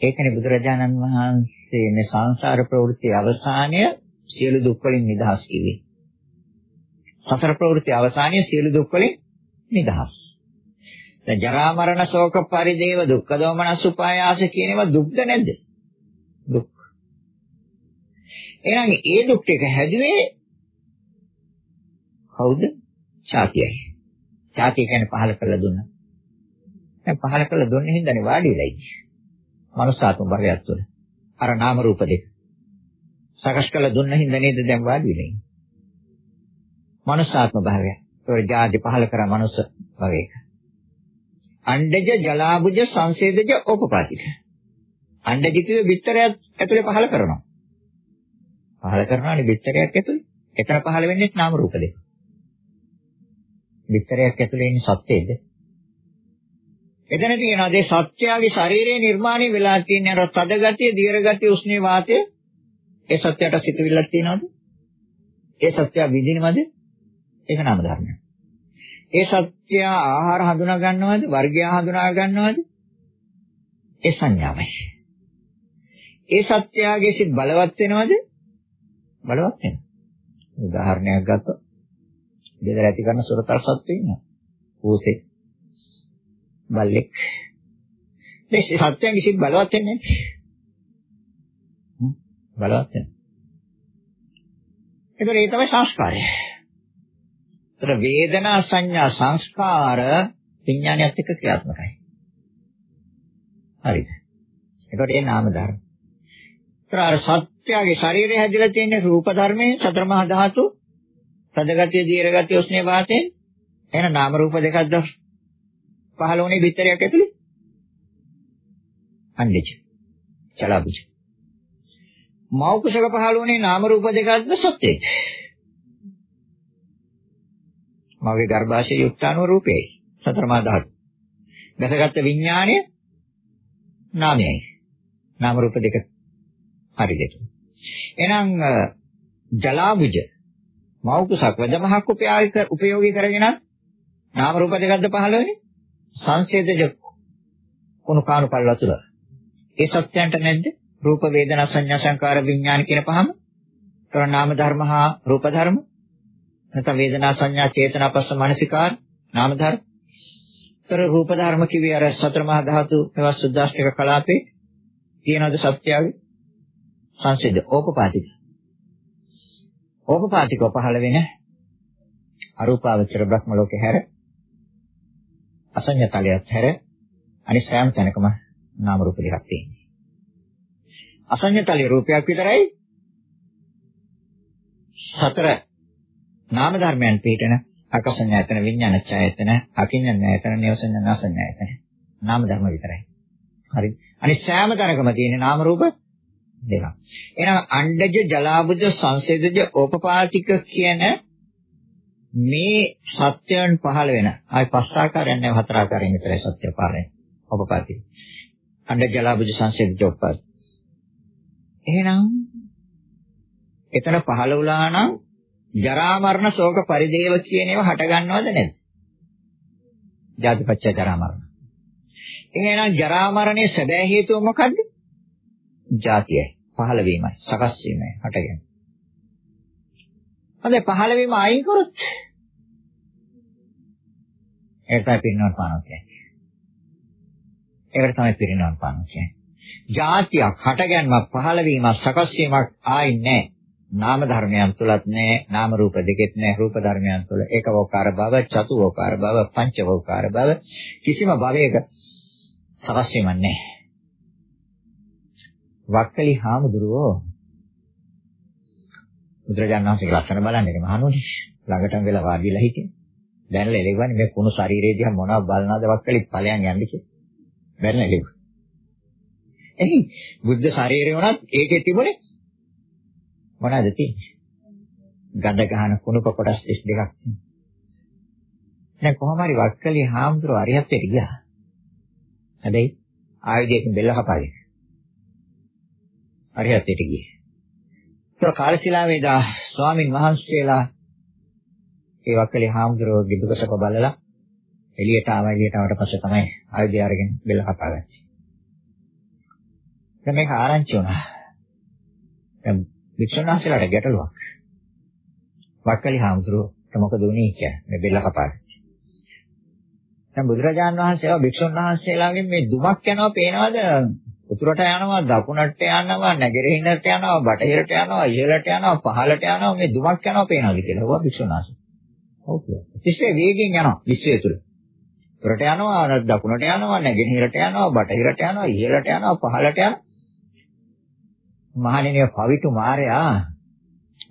ඒකනේ බුදුරජාණන් වහන්සේ මේ සංසාර ප්‍රවෘත්ති අවසානය සියලු දුක් වලින් නිදහස් කිව්වේ සතර ප්‍රවෘත්ති අවසානයේ සියලු දුක් වලින් නිදහස්. දැන් ජරා මරණ ශෝක පරිදේව දුක්ඛ දෝමනස් උපායාස කියන ඒවා දුක්ද නැද්ද? දුක්. එහෙනම් ඒ දුක් ටික හැදුවේ කවුද? ඡාතියයි. ඡාතිය කියන්නේ පහල කරලා දුන්නා. දැන් පහල කරලා දුන්නේ හින්දානේ වාඩි වෙලා ඉන්නේ. මනුස්සාත්ම භවයක් තුළ. අර නාම රූප දෙක. සකස් කළ දුන්න හින්දා නේද දැන් වාඩි වෙලා ඉන්නේ. මනුෂ්‍යාත්ම භාවය. ඒ ජාති පහල කරා මනුෂ්‍ය භවයක. අණ්ඩජ ජලාබුජ සංසේදජ ඕපපාතික. අණ්ඩජ කියේ බිත්තරයක් ඇතුලේ පහල කරනවා. පහල කරනවානේ බිත්තරයක් ඇතුලේ. එතන පහල වෙන්නේ නාම රූප දෙක. බිත්තරයක් ඇතුලේ ඉන්නේ සත්‍යයේද? එතන තියෙනවා මේ සත්‍යයේ ශරීරයේ නිර්මාණය වෙලා තියෙන අර තද ගතිය, දීර්ඝ ගතිය, උෂ්ණේ වාතය ඒ සත්‍යයට සිතුවිල්ලක් තියෙනවද? ඒ සත්‍ය විඳිනවද? ඒක නාම ධර්මයක්. ඒ සත්‍ය ආහාර හඳුනා ගන්නවද? වර්ගය හඳුනා ගන්නවද? ඒ සංඥාවයි. ඒ සත්‍යයේ සිත් බලවත් වෙනවද? බලවත් වෙනවා. උදාහරණයක් ගත්තොත් ගෙදර ඇති කරන සුරතල් සත්තු ඉන්නවා. ඌසේ බල්ලෙක්. මේ සත්‍යයේ සිත් බලවත් වෙන්නේ නැහැ. බලවත් වෙනවා. ඒතර ඒ තමයි සංස්කාරය. ඒතර වේදනා සංඥා සංස්කාර විඥානයත් එක්ක ක්‍රියාත්මකයි. හරිද? ඒකට ඒ නාම ධර්ම. ඒතර අර සත්‍යයේ ශරීරය හැදිලා තියෙන රූප ධර්මයේ සතර මහා ධාතු සදගතිය දීර්ඝගතිය උස්නේ වාතෙන් එහෙනම් නාම රූප දෙකක්ද පහළ වුණේ පිටරයක් ඇතුලේ? අන්නෙච. චලබුජ. මෞකසක පහළ වුණේ නාම රූප දෙකක්ද සත්‍යයේ? මගේ ගර්භාෂයේ යුක්තාණු රූපයයි. සතර මා ධාතු. දැසගත් විඥාණය නාමයයි. නාම රූප දෙක හරි දෙක. එහෙනම් ජලාබුජ මෞකුසක් වදමහක් උපයෝගී කරගෙන නාම රූප දෙකක්ද පහළ වෙන්නේ? සංසේදජ කුණු කාණු පල් වතුර. ඒ සත්‍යයන්ට නැද්ද? රූප වේදනා සංඥා සංකාර විඥාන කියන පහම. තොර නාම ධර්ම හා රූප ධර්ම නැත්නම් වේදනා සංඥා චේතනා පස්ස මානසිකාර නාම ධර්ම. ତර රූප ධර්ම කිවි අර සතර මහා ධාතු ඒවා සුද්දාෂ්ටක කලාපේ තියෙනවද සත්‍යයගේ සංසිද්ධ ඕපපාතික. ඕපපාතිකව පහළ වෙන අරූපාවචර බ්‍රහ්ම ලෝකේ හැර අසඤ්ඤතලයක් හැර අනිත් සෑම තැනකම නාම රූප දෙකක් තියෙනවා. අසඤ්ඤතලයේ රූපයක් විතරයි සතර නාම ධර්මයන් පිටන අකසඤ්ඤායතන විඥානච්ඡායතන අකිඤ්ඤායතන නියසඤ්ඤාසඤ්ඤායතන නාම ධර්ම විතරයි. හරි. අනිත් සෑම තැනකම තියෙන නාම රූප දෙකක්. එහෙනම් අණ්ඩජ ජලාබුජ සංසේදජ ඕපපාතික කියන මේ සත්‍යයන් පහළ වෙන ආයි පස් ආකාරයන් නෙවෙයි හතර ආකාරයෙන් විතරයි සත්‍ය පහළ වෙන්නේ. ඕපපාතික. අණ්ඩජ ජලාබුජ සංසේදජ ඕපපාතික. එහෙනම් එතන පහළ වුණා නම් ජරා මරණ ශෝක පරිදේව කියන ඒවා හට ගන්නවද නැද්ද? ජාතිපච්චය ජරා මරණ. එහෙනම් ජරා මරණයේ සැබෑ හේතුව මොකද්ද? ජාතියයි. පහළ වීමයි, සකස් වීමයි, හටගන්නේ. හොඳයි පහළ වීම අයින් කරොත් ඒක තමයි පිරිනවන් පානවා කියන්නේ. ඒකට තමයි පිරිනවන් පානවා කියන්නේ. ජාතියක් හටගැන්මක් පහළ වීමක් සකස් වීමක් ආයි නැහැ. නාම ධර්මයන් තුලත් නැහැ නාම රූප දෙකෙත් නැහැ රූප ධර්මයන් තුල ඒකවෝකාර බව චතුවෝකාර බව පංචවෝකාර බව කිසිම භවයක සකස් වීමක් නැහැ වක්කලි හාමුදුරුවෝ බුදුරජාණන් වහන්සේ ලස්සන බලන්නේ මහණුනි ළඟටම වෙලා වාඩිලා හිටියේ දැන්ලා එළෙවන්නේ මේ කුණු ශරීරය දිහා මොනවද බලනවද වක්කලි ඵලයන් යන්නේ කියලා බැලන එළෙව එහි බුද්ධ ශරීරය උනත් ඒකේ තිබුණේ මොනවද තියෙන්නේ? ගඳ ගහන කුණුක කොටස් 32ක් තියෙනවා. දැන් කොහොම හරි වක්කලි හාමුදුරුවෝ අරිහත්ත්වයට ගියා. හැබැයි ආයුධයකින් බෙල්ල කපාගෙන. අරිහත්ත්වයට ගියේ. ඒක කාලශීලාවේ දා ස්වාමින් වහන්සේලා ඒ වක්කලේ හාමුදුරුවෝගේ දුකසක බලලා එළියට ආවා එළියට ආවට පස්සේ තමයි ආයුධය අරගෙන බෙල්ල කපාගත්තේ. දැන් මේක ආරංචි වුණා. දැන් වික්ෂණාසලට ගැටලුවක්. වක්කලි හාමුදුරුවෝ මොකද උනේ කියන්නේ මේ බෙල්ල කපාගෙන. දැන් බුදුරජාන් වහන්සේලා භික්ෂුන් වහන්සේලාගෙන් මේ දුමක් යනවා පේනවද? උතුරට යනවා, දකුණට යනවා, නැගෙනහිරට යනවා, බටහිරට යනවා, ඉහළට යනවා, පහළට යනවා මේ දුමක් යනවා පේනවද කියලා. ඔවා භික්ෂුන් වහන්සේ. ඔව් කියලා. ඉතින් වේගෙන් යනවා විශ්වය තුල. උතුරට යනවා, දකුණට යනවා, නැගෙනහිරට යනවා, බටහිරට යනවා, ඉහළට යනවා, පහළට යනවා. මහණෙනිය පවිතු මාරයා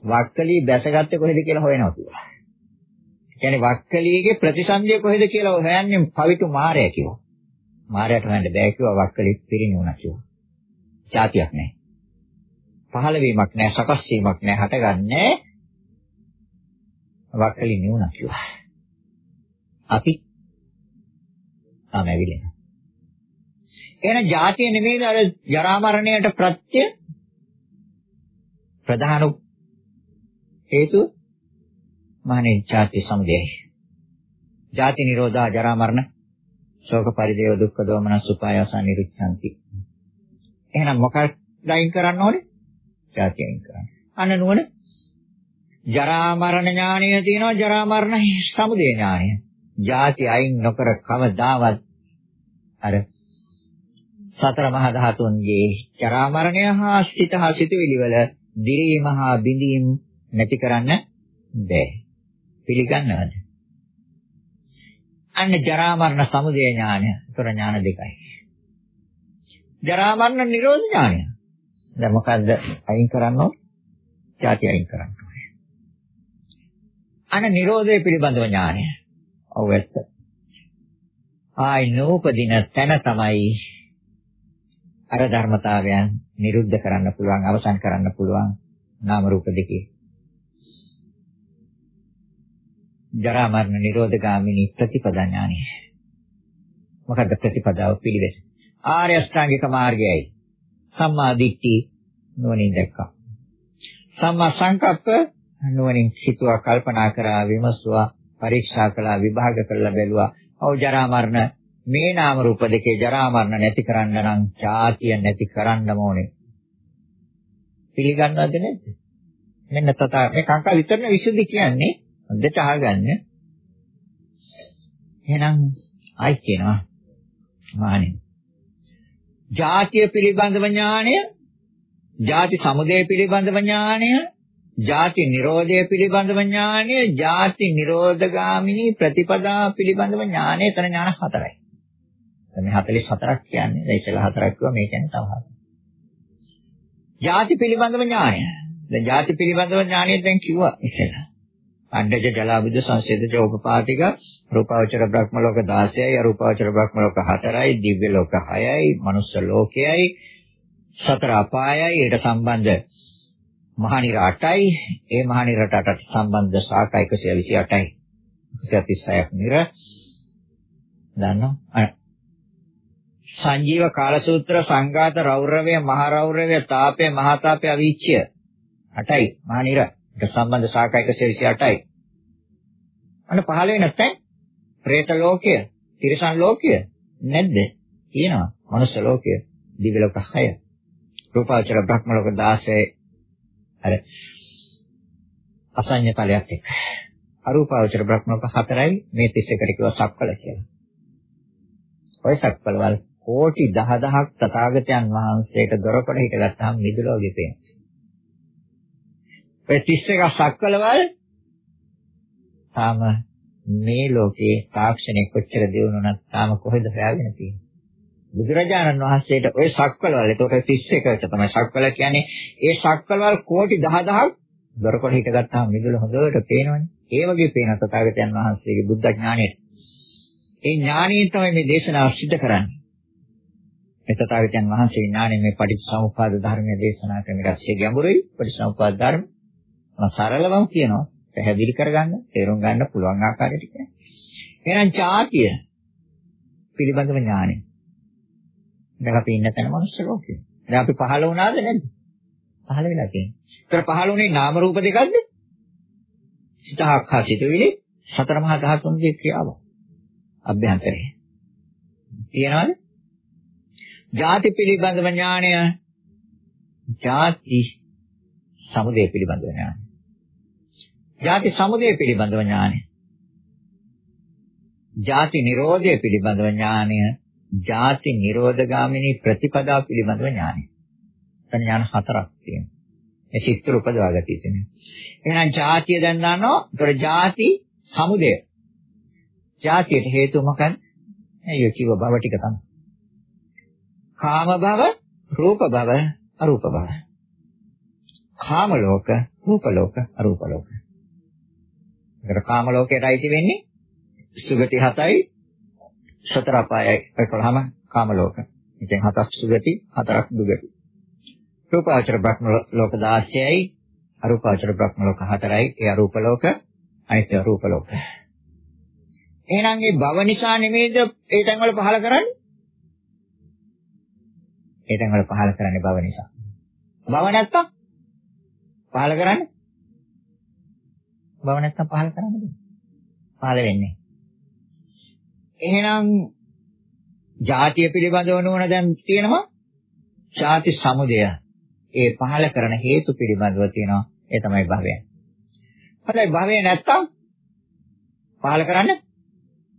වක්කලී බැසගත්තේ කොහෙද කියලා හොයනවා කියලා. කියන්නේ වක්කලීගේ ප්‍රතිසන්දිය කොහෙද කියලා හොයන්නේ පවිතු මාරයා කිව්වා. මාරයාට හොයන්න බෑ කිව්වා වක්කලී පිරිණුණා කිව්වා. જાතියක් නැහැ. පහළ වීමක් නැහැ, සකස් වීමක් නැහැ, හටගන්නේ වක්කලී නුණා කිව්වා. අපි ආමැවිලෙන. එහෙනම් જાතිය නෙමෙයිද අර ජරා මරණයට ප්‍රත්‍ය ප්‍රධාන හේතුව මහණේ ඡාති සමුදයයි. ජාති නිරෝධා ජරා මරණ ශෝක පරිදේව දුක්ඛ දෝමන සුපායස නිරුච්ඡanti. එහෙනම් මොකක්ද අයින් කරන්න ඕනේ? ජාති අයින් කරන්න. අන්න නුවණ ජරා මරණ ඥානය තියෙනවා ජරා මරණ සමුදය ඥානය. ජාති අයින් නොකර කවදාවත් අර සතර මහා ධාතුන්ගේ ජරා මරණය හා සිත හා සිතවිලි වල දිරීම හා බිඳීම නැති කරන්න බෑ. පිළිගන්නවද? අන්න ජරා මරණ සමුදය ඥානය. උතර ඥාන දෙකයි. ජරා මරණ නිරෝධ ඥානය. දැන් මොකද්ද අයින් කරන්න ඕනේ? ඡාති අයින් කරන්න ඕනේ. අන්න නිරෝධය පිළිබඳව ඥානය. ඔව් ඇත්ත. ආයි නූපදින තැන තමයි අර ධර්මතාවයන් නිරුද්ධ කරන්න පුළුවන් අවසන් කරන්න පුළුවන් නාම රූප දෙකේ ජරා මරණ නිරෝධ ගාමිනී ප්‍රතිපදා ඥානයි. මොකද්ද ප්‍රතිපදාව පිළිවෙල? ආර්ය අෂ්ටාංගික මාර්ගයයි. සම්මා දිට්ඨි නුවණින් දැක්කා. සම්මා සංකප්ප නුවණින් හිතුවා කල්පනා කරා විමසුවා පරීක්ෂා කළා විභාග කළා බැලුවා. ඔව් ජරා මරණ මේ නාම රූප දෙකේ ජරා මරණ නැති කරන්න නම් ඡාතිය නැති කරන්න ඕනේ. පිළිගන්නවද නැද්ද? මෙන්න තථා මේ කාංකා විතරන විසුද්ධි කියන්නේ හොඳට අහගන්න. එහෙනම් ආයි කියනවා මානෙ. ජාතිය පිළිබඳව ඥාණය, ජාති සමුදය පිළිබඳව ඥාණය, ජාති නිරෝධය පිළිබඳව ඥාණය, ජාති නිරෝධගාමිනී ප්‍රතිපදා පිළිබඳව ඥාණය එතන ඥාන හතරයි. මේ 44ක් කියන්නේ. දැන් ඉතලා හතරක් කිව්වා මේ කියන්නේ තව හතරක්. ජාති පිළිබඳව ඥාණය. දැන් ජාති පිළිබඳව ඥාණය දැන් කිව්වා ඉතලා. අණ්ඩජ ජලාබුද සංසේදජ උපපාතික රූපාවචර බ්‍රහ්ම ලෝක 16යි අරූපාවචර බ්‍රහ්ම ලෝක 4යි දිව්‍ය ලෝක 6යි මනුස්ස ලෝකයයි සතර අපායයි ඊට සම්බන්ධ මහානිර 8යි ඒ මහානිරට අට සම්බන්ධ ශාඛා 128යි 136ක් නිර දන්නවා සංජීව කාලසූත්‍ර සංඝාත රෞරවය මහ රෞරවය තාපය මහා තාපය අවීච්‍ය 8යි මහානිර ඒක සම්බන්ධ ශාඛා 128යි. අන්න පහළ වෙන නැත්නම් പ്രേත ලෝකය, තිරිසන් ලෝකය නැද්ද? තියෙනවා. මනුෂ්‍ය ලෝකය, දිව්‍ය ලෝක 6. රූපාවචර බ්‍රහ්ම ලෝක 16 අර අසඤ්ඤ ඵලයක් එක්ක. අරූපාවචර බ්‍රහ්ම ලෝක 4යි මේ 31ට කිව්වා සක්වල කියලා. ඔය සක්වලවල් කෝටි 10000ක් තථාගතයන් වහන්සේට දොරකඩ හිටගත්තාම මිදුලෝගේ පේනවා. ඔය 31ක් සක්වලවල් තාම මේ ලෝකේ තාක්ෂණය කොච්චර දියුණුනත් තාම කොහෙද හොයාගෙන තියෙන්නේ බුදුරජාණන් වහන්සේට ওই සක්වලවල්. එතකොට 31කට තමයි සක්වල කියන්නේ. ඒ සක්වලවල් කෝටි 10000ක් දොරකොඩ හිටගත්තාම මිදුල හොඳට පේනවනේ. ඒ වගේ පේන තථාගතයන් වහන්සේගේ බුද්ධ ඥාණයට ඒ ඥාණයෙන් තමයි මේ දේශනාව සිද්ධ කරන්නේ. මේ තථාගතයන් වහන්සේගේ ඥාණය මේ පටිච්චසමුප්පාද ධර්මයේ දේශනා කරන රස්ය ගැඹුරුයි. පටිච්චසමුප්පාද ධර්ම සරලවම කියනවා. පැහැදිලි කරගන්න තේරුම් ගන්න පුළුවන් ආකාරයට කියන්නේ. එහෙනම් ඡාතිය පිළිබඳව ඥානය. දැන් අපි ඉන්න තැන මනුස්ස ලෝකේ. දැන් අපි පහළ වුණාද නැද්ද? පහළ වෙලා තියෙනවා. ඒතර පහළ වුණේ නාම රූප දෙකක්ද? සිතහක් හා සිතුවිලි සතර මහා ධාතුන්ගේ ක්‍රියාව. අභ්‍යන්තරේ. තියෙනවද? ಜಾති පිළිබඳව ඥාණය ಜಾති සමුදය පිළිබඳව ඥාණය. ಜಾති සමුදය පිළිබඳව ඥාණය. ಜಾති නිරෝධය පිළිබඳව ඥාණය ජාති නිරෝධගාමිනී ප්‍රතිපදා පිළිබඳව ඥානය. එතන ඥාන හතරක් තියෙනවා. මේ චිත්‍ර උපදවා ගතිය තියෙනවා. එහෙනම් ජාතිය දැන් දන්නවා. ඒතර ජාති සමුදය. ජාතියට හේතුව මොකක්ද? අයියෝ කිව්ව භව ටික තමයි. කාම භව, රූප භව, අරූප භව. කාම ලෝක, රූප ලෝක, අරූප ලෝක. ඒකට කාම ලෝකයට අයිති වෙන්නේ සුගති 7යි සතර අපායයි. ඒකලම කාම ලෝක. ඉතින් හතක් සුගති, හතරක් දුගති. රූපාවචර බ්‍රහ්ම ලෝක 16යි, අරූපාවචර බ්‍රහ්ම ලෝක 4යි. ඒ අරූප ලෝක, අනිත් රූප ලෝක. එහෙනම් මේ භව නිසා නෙමෙයිද ඒ තැන් වල පහල කරන්නේ? ඒ තැන් වල පහල කරන්නේ භව නිසා. භව නැත්තම් පහල කරන්නේ? භව නැත්තම් පහල කරන්නේ පහල වෙන්නේ. එහෙනම් ජාතිය පිළිබඳව නෝන දැන් තියෙනවා. ජාති සමුදය. ඒ පහල කරන හේතු පිළිබඳව තියෙනවා. ඒ තමයි භවය. හරි භවය නැත්තම් පහල කරන්න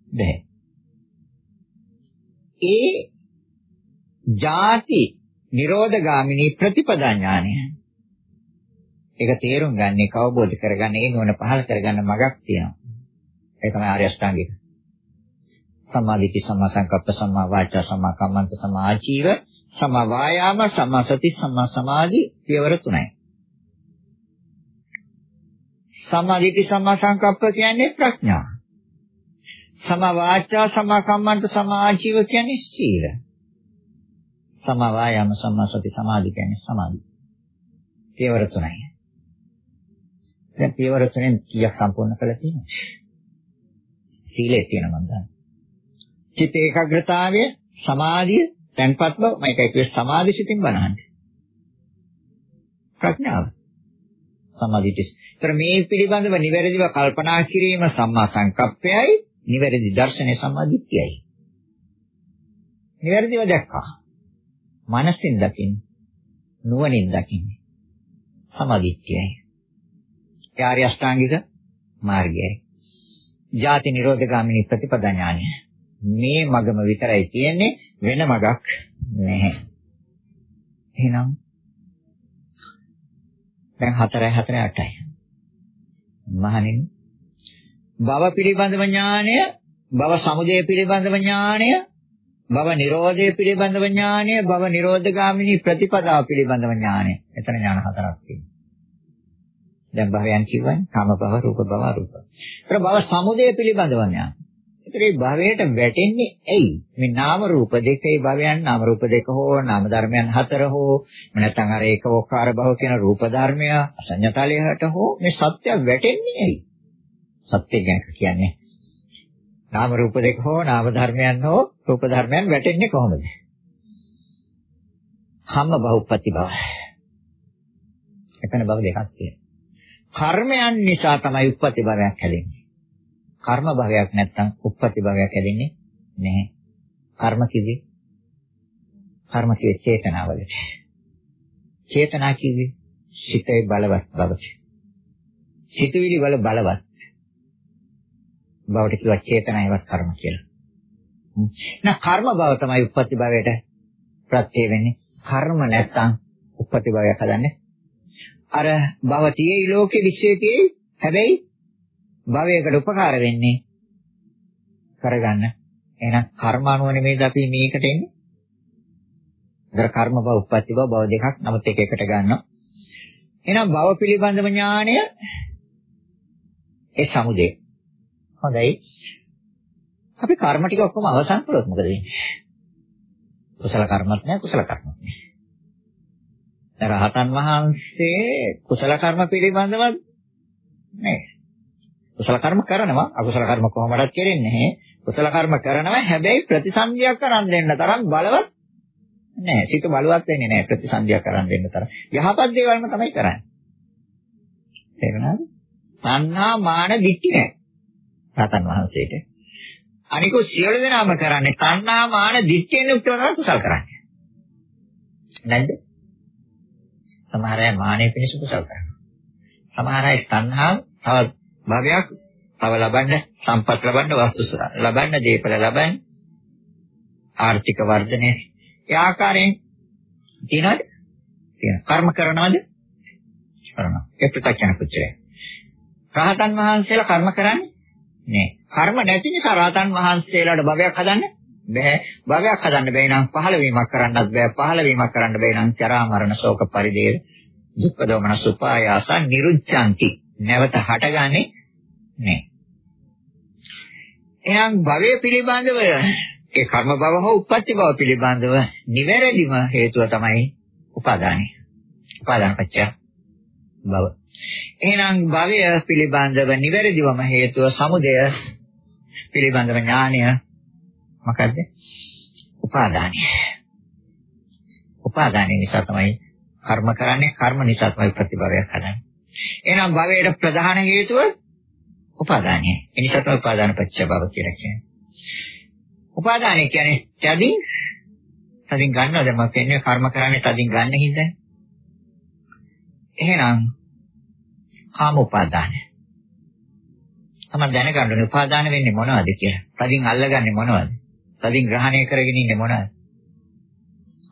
බැහැ. ඒ ಜಾති නිරෝධගාමිනී ප්‍රතිපදා ඥානය ඒක තේරුම් ගන්න ඒක අවබෝධ කරගන්න ඒ නුවණ පහළ කරගන්න මගක් තියෙනවා. ඒ තමයි ආර්ය අෂ්ටාංගික. සම්මා දිට්ඨි සම්මා සංකප්ප සම්මා වාචා සම්මා කම්මන්ත සම්මා ආජීව සම්මා වායාම සම්මා සති සම්මා සමාධි පියවර තුනයි. සම්මා දිට්ඨි සම්මා සංකප්ප කියන්නේ ප්‍රඥා. සම්මා වාචා සම්මා කම්මන්ත සම්මා ආජීව කියන්නේ සීල. සම්මා වායාම සම්මා සති සමාධි කියන්නේ සමාධි. පියවර තුනයි. දැන් පියවර තුනෙන් කීයක් සම්පූර්ණ කළා තියෙනවද? සීලේ තියෙන මම දන්නවා. චිත්ත ඒකාග්‍රතාවය, සමාධිය, තැන්පත් බව මම එකයි කිව්වේ සමාධි සිතින් බලහන්නේ. ප්‍රඥාව. සමාධිතිස්. ඒතර මේ පිළිබඳව නිවැරදිව කල්පනා කිරීම සම්මා සංකප්පයයි, නිවැරදි දර්ශනය සම්මාදිට්ඨියයි. නිවැරදිව දැක්කා. මනසින් දකින්න, නුවණින් දකින්න. සමාධිත්‍යයි. ආර්ය අෂ්ටාංගික මාර්ගයයි. ජාති නිරෝධගාමිනී ප්‍රතිපදා ඥානය. මේ මගම විතරයි තියෙන්නේ වෙන මගක් නැහැ. එහෙනම් දැන් 4යි 4යි 8යි. මහණෙනි භව පිළිබඳව ඥානය, භව සමුදය පිළිබඳව ඥානය, භව නිරෝධය පිළිබඳව ඥානය, භව නිරෝධගාමිනී ප්‍රතිපදාව පිළිබඳව ඥානය. එතන ඥාන හතරක් තියෙනවා. දැන් භවයන් කියවනේ කාම භව, රූප භව, අරූප. ඒතර භව සමුදය පිළිබඳව ඥාන. ඒතර මේ භවයට වැටෙන්නේ ඇයි? මේ නාම රූප දෙකේ භවයන් නාම රූප දෙක හෝ නාම ධර්මයන් හතර හෝ නැත්නම් අර ඒකෝකාර භව කියන රූප ධර්මය අසඤ්ඤතලයට හෝ මේ සත්‍ය වැටෙන්නේ ඇයි? සත්‍ය ගැන කියන්නේ නාම රූප දෙක හෝ නාම ධර්මයන් හෝ රූප ධර්මයන් වැටෙන්නේ කොහොමද? කම්ම බහුපති බව. එතන බව දෙකක් තියෙනවා. කර්මයන් නිසා තමයි උප්පත්ති භවයක් හැදෙන්නේ. කර්ම භවයක් නැත්නම් උප්පත්ති භවයක් හැදෙන්නේ නැහැ. කර්ම කිවි කර්ම කියේ චේතනාවලට. චේතනා කිවි සිතේ බලවත් බවට. සිතුවිලි වල බලවත් බවට කිව්වා චේතනාවවත් කර්ම කියලා. එහෙනම් කර්ම භව තමයි උප්පත්ති භවයට ප්‍රත්‍ය වෙන්නේ. කර්ම නැත්නම් උප්පත්ති භවයක් හදන්නේ අර භව තියෙයි ලෝකෙ විශ්වයේ තියෙයි හැබැයි භවයකට උපකාර වෙන්නේ? කරගන්න. එහෙනම් කර්මානුව නෙමෙයිද අපි මේකට එන්නේ? ඒතර කර්ම භව උප්පත්ති භව භව දෙකක් නමුත් එක එකට ගන්නවා. එහෙනම් භව පිළිබඳව ඥාණය ඒ සමුදේ. හොඳයි. අපි කර්ම ටික ඔක්කොම අවසන් කළොත් මොකද වෙන්නේ? කුසල කර්මත් නැහැ කුසල කර්මත් නැහැ රහතන් වහන්සේ කුසල කර්ම පිළිබඳව නේ. කුසල කර්ම කරනවා අකුසල කර්ම කොහොමදත් කෙරෙන්නේ නැහැ. කුසල කර්ම කරනවා හැබැයි ප්‍රතිසන්දියක් කරන් දෙන්න තරම් බලවත් නෑ. සිත බලවත් වෙන්නේ නෑ ප්‍රතිසන්දියක් කරන් දෙන්න තරම්. යහපත් දේවල්ම තමයි කරන්නේ. තේරුණාද? තණ්හා මාන දික්ටි නෑ. රතන් වහන්සේට. අනිකෝ සියලු දෙනාම කරන්නේ තණ්හා මාන දික්ටෙන් උත්තරන කුසල් කරන්නේ. නැද්ද? සමහර අය මානෙ පිණිස කුසල් කරනවා. සමහර අය තණ්හාව තව භවයක් තව ලබන්න සම්පත් ලබන්න වස්තු ලබන්න දීපල ලබන්න ආර්ථික වර්ධනය ඒ ආකාරයෙන් තියනවාද? තියෙන. කර්ම කරනවද? කරනවා. ඒ ප්‍රත්‍යක්ෂණ පුච්චය. රහතන් වහන්සේලා කර්ම කරන්නේ නෑ. කර්ම නැති නිසා රහතන් වහන්සේලාට භවයක් හදන්න බෑ. භවයක් හදන්න බැයි නම් පහළ වීමක් කරන්නත් බෑ. පහළ වීමක් කරන්න බැයි නම් ජරා මරණ ශෝක පරිදේ දුක්ඛ දෝමන සුපායාස නිරුච්ඡanti. නැවත හටගන්නේ නෑ. එහෙනම් භවය පිළිබඳව ඒ කර්ම භව හෝ උප්පත්ති භව පිළිබඳව නිවැරදිම හේතුව තමයි උපාදානයි. උපාදාන පත්‍ය භව. එහෙනම් භවය පිළිබඳව නිවැරදිවම හේතුව සමුදය පිළිබඳව ඥානය මොකද්ද? උපාදානයි. උපාදානය නිසා තමයි කර්ම කරන්නේ කර්ම නිසා තමයි ප්‍රතිභවයක් හදන්නේ. එහෙනම් භවයට ප්‍රධාන හේතුව උපාදානය. ඒ නිසා තමයි උපාදාන පත්‍ය භව කියලා කියන්නේ. උපාදානය කියන්නේ තදින් තදින් ගන්නවද මම කියන්නේ කර්ම කරන්නේ තදින් ගන්න හින්දා. එහෙනම් කාම උපාදානය. තමයි දැනගන්න ඕනේ උපාදාන වෙන්නේ මොනවද කියලා. තදින් අල්ලගන්නේ මොනවද? තදින් ග්‍රහණය කරගෙන ඉන්නේ මොනවද?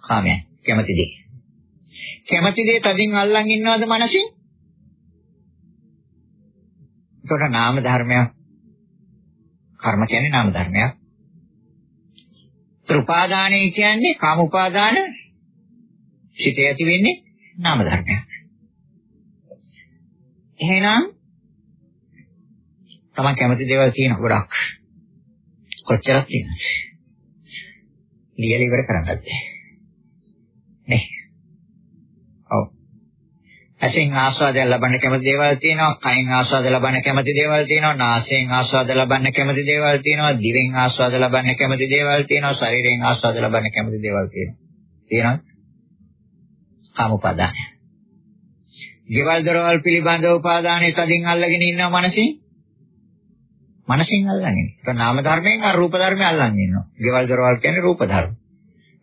කාමයන් කැමති දේ. කැමති දේ තදින් අල්ලන් ඉන්නවද මනසින්? ඒකට නාම ධර්මයක්. කර්ම කියන්නේ නාම ධර්මයක්. උපාදානය කියන්නේ කාම උපාදාන සිතේ ඇති වෙන්නේ නාම ධර්මයක්. එහෙනම් තමන් කැමති දේවල් තියෙන ගොඩක්. කොච්චරක් තියෙනවද? ලියලා ඉවර කරන්නත් බැහැ. නේ. ඔව්. ඇසෙන් ආස්වාදය ලබන්න කැමති දේවල් තියෙනවා, කයෙන් ආස්වාද ලබන්න කැමති දේවල් තියෙනවා, නාසයෙන් ආස්වාද ලබන්න කැමති දේවල් තියෙනවා, දිවෙන් ආස්වාද ලබන්න කැමති දේවල් තියෙනවා, ශරීරයෙන් ආස්වාද ලබන්න කැමති දේවල් තියෙනවා. තියෙනවද? කාමෝපාදානය. ගෙවල් දොරවල් පිළිබඳව උපාදානයේ තදින් අල්ලගෙන ඉන්නවා මනසින්. මනසින් අල්ලන්නේ. ඒක නාම ධර්මයෙන් අර රූප ධර්මයෙන් අල්ලන් ඉන්නවා. ගෙවල් දොරවල් කියන්නේ රූප ධර්ම.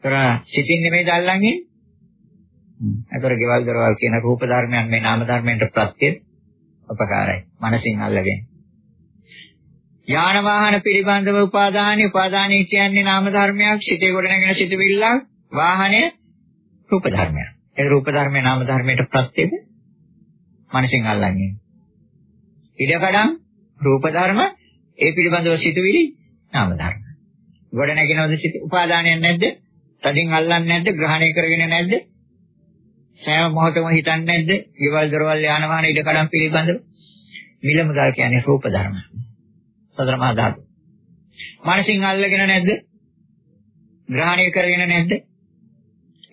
ඒතර සිතින් නෙමෙයිද අල්ලන්නේ? ඒතර ගෙවල් දොරවල් කියන රූප ධර්මයන් මේ නාම ධර්මයන්ට ප්‍රත්‍ය උපකාරයි. මනසින් අල්ලගෙන. යාන වාහන පිළිබඳව උපාදානයි උපාදානයි කියන්නේ නාම ධර්මයක් සිතේ කොට නැගෙන සිතවිල්ලක් වාහනය රූප ධර්මයක්. ඒ රූප ධර්මයේ නාම ධර්මයට ප්‍රත්‍යද මනසින් අල්ලන්නේ. ඉඩකඩම් රූප ධර්ම ඒ පිළිබඳව සිතුවිලි නාම ධර්ම. ගොඩ නැගෙනවද සිත උපාදානයක් නැද්ද? තදින් අල්ලන්නේ නැද්ද? ග්‍රහණය කරගෙන නැද්ද? සෑම මොහොතම හිතන්නේ නැද්ද? ඊවල් දරවල් යාන වාහන ඉඩ කඩම් පිළිබඳව. මිල මුදල් කියන්නේ රූප ධර්ම. සතර මහා ධාතු. මානසින් අල්ලගෙන නැද්ද? ග්‍රහණය කරගෙන නැද්ද?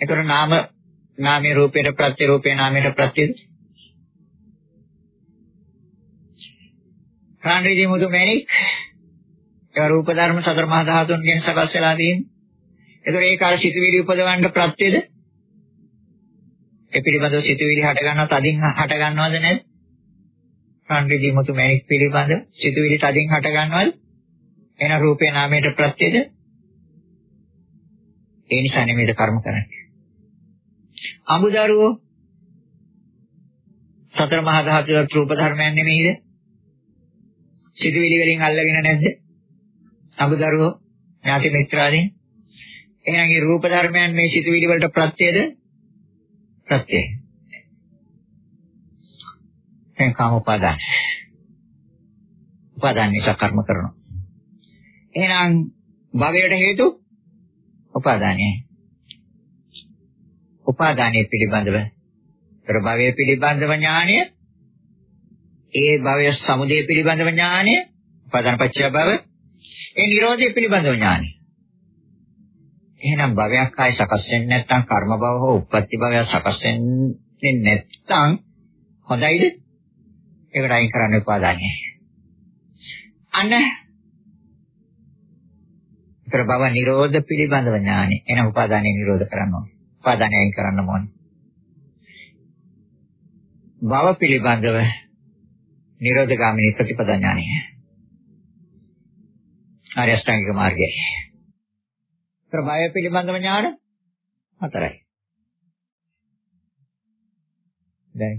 ඒතර නාම නාමයේ රූපයට ප්‍රත්‍ය රූපේ නාමයට ප්‍රත්‍යද? රාණ්ඩේදී මුතු මැණික් ඒ රූප ධර්ම සතර මහා ධාතුන්ගෙන් සකස් වෙලා තියෙන්නේ. ඒතර ඒක අර සිතුවිලි උපදවන්න ප්‍රත්‍යද? ඒ පිළිබඳව සිතුවිලි හට ගන්නව තදින් හට ගන්නවද නැද්ද? රාණ්ඩේදී මුතු මැණික් පිළිබඳ සිතුවිලි තදින් හට ගන්නවද? එන රූපේ නාමයට ප්‍රත්‍යද? ඒ නිසා නෙමෙයිද කර්ම කරන්නේ. අමුදරුවෝ සතර මහා ධාතු රූප ධර්මයන් නෙමෙයිද? සිතුවිලි වලින් අල්ලගෙන නැද්ද? අමුදරුවෝ ඥාති මිත්‍රාදීන් එහෙනම් මේ රූප ධර්මයන් මේ සිතුවිලි වලට ප්‍රත්‍යද? ප්‍රත්‍යය. දැන් කාම උපාදාන. උපාදාන නිසා කර්ම කරනවා. එහෙනම් භවයට හේතු උපාදානයයි. උපාදානයේ පිළිබඳව තර භවයේ පිළිබඳව ඥානය ඒ භවය සමුදය පිළිබඳව ඥානය උපාදාන පත්‍ය භව ඒ නිරෝධය පිළිබඳව ඥානය එහෙනම් භවයක් ආයි සකස් වෙන්නේ නැත්නම් කර්ම භව හෝ උප්පත්ති භවය සකස් වෙන්නේ නැත්නම් හොඳයිද ඒකට අයින් කරන්න උපාදානය අන්න ඒතර භව නිරෝධ පිළිබඳව ඥානෙ. එන උපාදානය නිරෝධ කරන්න ඕනේ. උපාදානය අයින් කරන්න ඕනේ. භව පිළිබඳව නිරෝධගාමිනී ප්‍රතිපදා ඥානය. ආර්ය අෂ්ටාංගික මාර්ගය. ඒතර භය පිළිබඳව ඥාන හතරයි. දැන්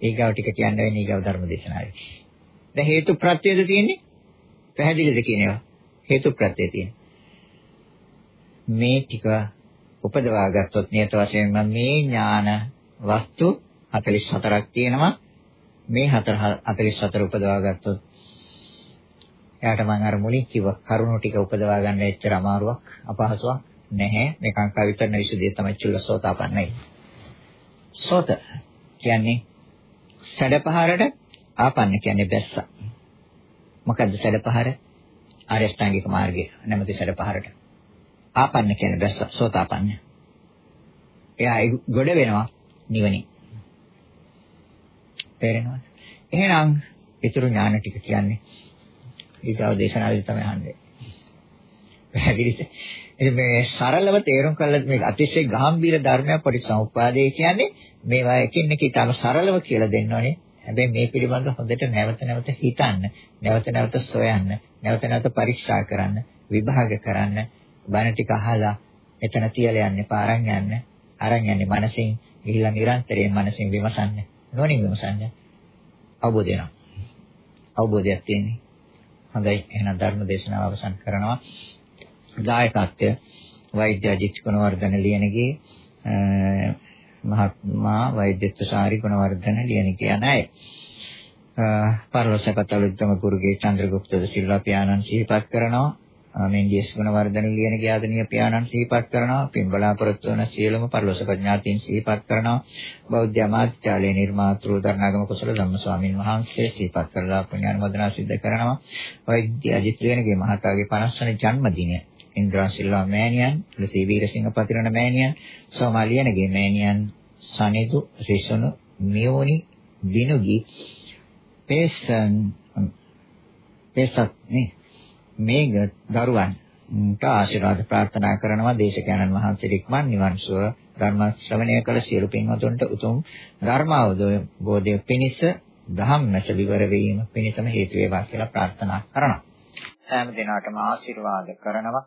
ඊගාව ටික කියන්න වෙන්නේ ඊගාව ධර්ම දේශනාවේ. දැන් හේතු ප්‍රත්‍යයද තියෙන්නේ? පැහැදිලිද කියනවා? හේතු ප්‍රත්‍යය තියෙන. මේ ටික උපදවා ගත්තොත් නියත වශයෙන්ම මේ ඥාන වස්තු 44ක් තියෙනවා. මේ 44 උපදවා ගත්තොත් එයාට මම අර මුලින් කිව්ව කරුණු ටික උපදවා ගන්න එච්චර අමාරුවක් අපහසුවක් නැහැ. මේ කාංකා විතරන විසුද්ධිය තමයි චුල්ලසෝතාපන්නයි. සෝත කියන්නේ සැඩපහරට ආපන්න කියන්නේ බැස්ස. මොකද්ද සැඩපහර? ආරියෂ්ඨාංගික මාර්ගය නැමැති සැඩපහරට. ආපන්න කියන්නේ බැස්ස සෝතාපන්න. එයා ගොඩ වෙනවා නිවනින්. තේරෙනවද? එහෙනම් ඊතුරු ඥාන ටික කියන්නේ ඊගාව දේශනාවේදී තමයි අහන්නේ. පැහැදිලිද? ඉතින් මේ සරලව තේරුම් කළා මේ අතිශය ගැඹීර ධර්මයක් පරිසම්පාදේ කියන්නේ මේවා එකින් එක ඊටම සරලව කියලා දෙන්නෝනේ. හැබැයි මේ පිළිබඳව හොඳට නැවත නැවත හිතන්න, නැවත නැවත සොයන්න, නැවත නැවත පරීක්ෂා කරන්න, විභාග කරන්න, බණ ටික අහලා එතන තියලා යන්න, පාරන් යන්න, අරන් යන්නේ මනසින් ගිහිල්ලා නිරන්තරයෙන් මනසින් විමසන්න, නොනින් විමසන්න. අවබෝධය වෙනවා. අවබෝධයක් තියෙන්නේ. හොඳයි එහෙනම් ධර්ම දේශනාව අවසන් කරනවා. දායකත්වය වෛද්‍ය අජිත් ගුණවර්ධන ලියනගේ මහත්මා වෛද්‍ය තුෂාරි ගුණවර්ධන ලියනගේ යන අය. පරලෝසපතලුත්තම ගුරුගේ චන්ද්‍රගුප්ත සිල්වා පියාණන් සිහිපත් කරනවා. මෙන්ඩියස් ගුණවර්ධන ලියනගේ ආදනීය පියාණන් සිහිපත් කරනවා. පින් බලාපොරොත්තු වන සියලුම පරලෝසප ඥාතීන් සිහිපත් කරනවා. බෞද්ධ අමාත්‍යාලයේ නිර්මාතෘ ධර්ණාගම කුසල ධම්ම ස්වාමින් වහන්සේ සිහිපත් කරලා පුණ්‍යානුමෝදනා සිද්ධ කරනවා. වෛද්‍ය අජිත් ලියනගේ මහතාගේ 50 වන ජන්මදිනය ඉන්ද්‍රා සිල්වා මෑණියන්, ලසී වීරසිංහ පතිරණ මෑණියන්, සෝමාලියනගේ මෑණියන්, සනිදු රිසුණු මියෝනි විනුගි පේසන් පේසත් නේ මේග දරුවන්ට ආශිර්වාද ප්‍රාර්ථනා කරනවා දේශකයන්න් වහන්සේ ඉක්මන් නිවන් සුව ධර්ම ශ්‍රවණය කළ සියලු පින්වතුන්ට උතුම් ධර්ම අවබෝධය පිණිස දහම් නැස විවර වීම පිණිසම හේතු වේවා කියලා ප්‍රාර්ථනා කරනවා. සෑම දිනකටම ආශිර්වාද කරනවා.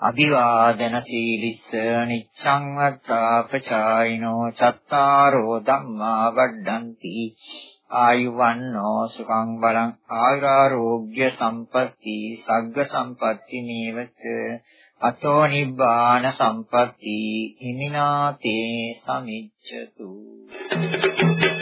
අභිවාදන සීලිස්ස නිච්ඡං වත්තාපචායිනෝ චත්තාරෝ ධම්මා වඩ්ඩಂತಿ ආයුවන්නෝ සුඛං බලං ආයුරාෝග්‍ය සම්පatti සග්ග සම්පatti නේවච අතෝ නිබ්බාන සම්පatti හිමිනාතේ සමිච්ඡතු Thank you.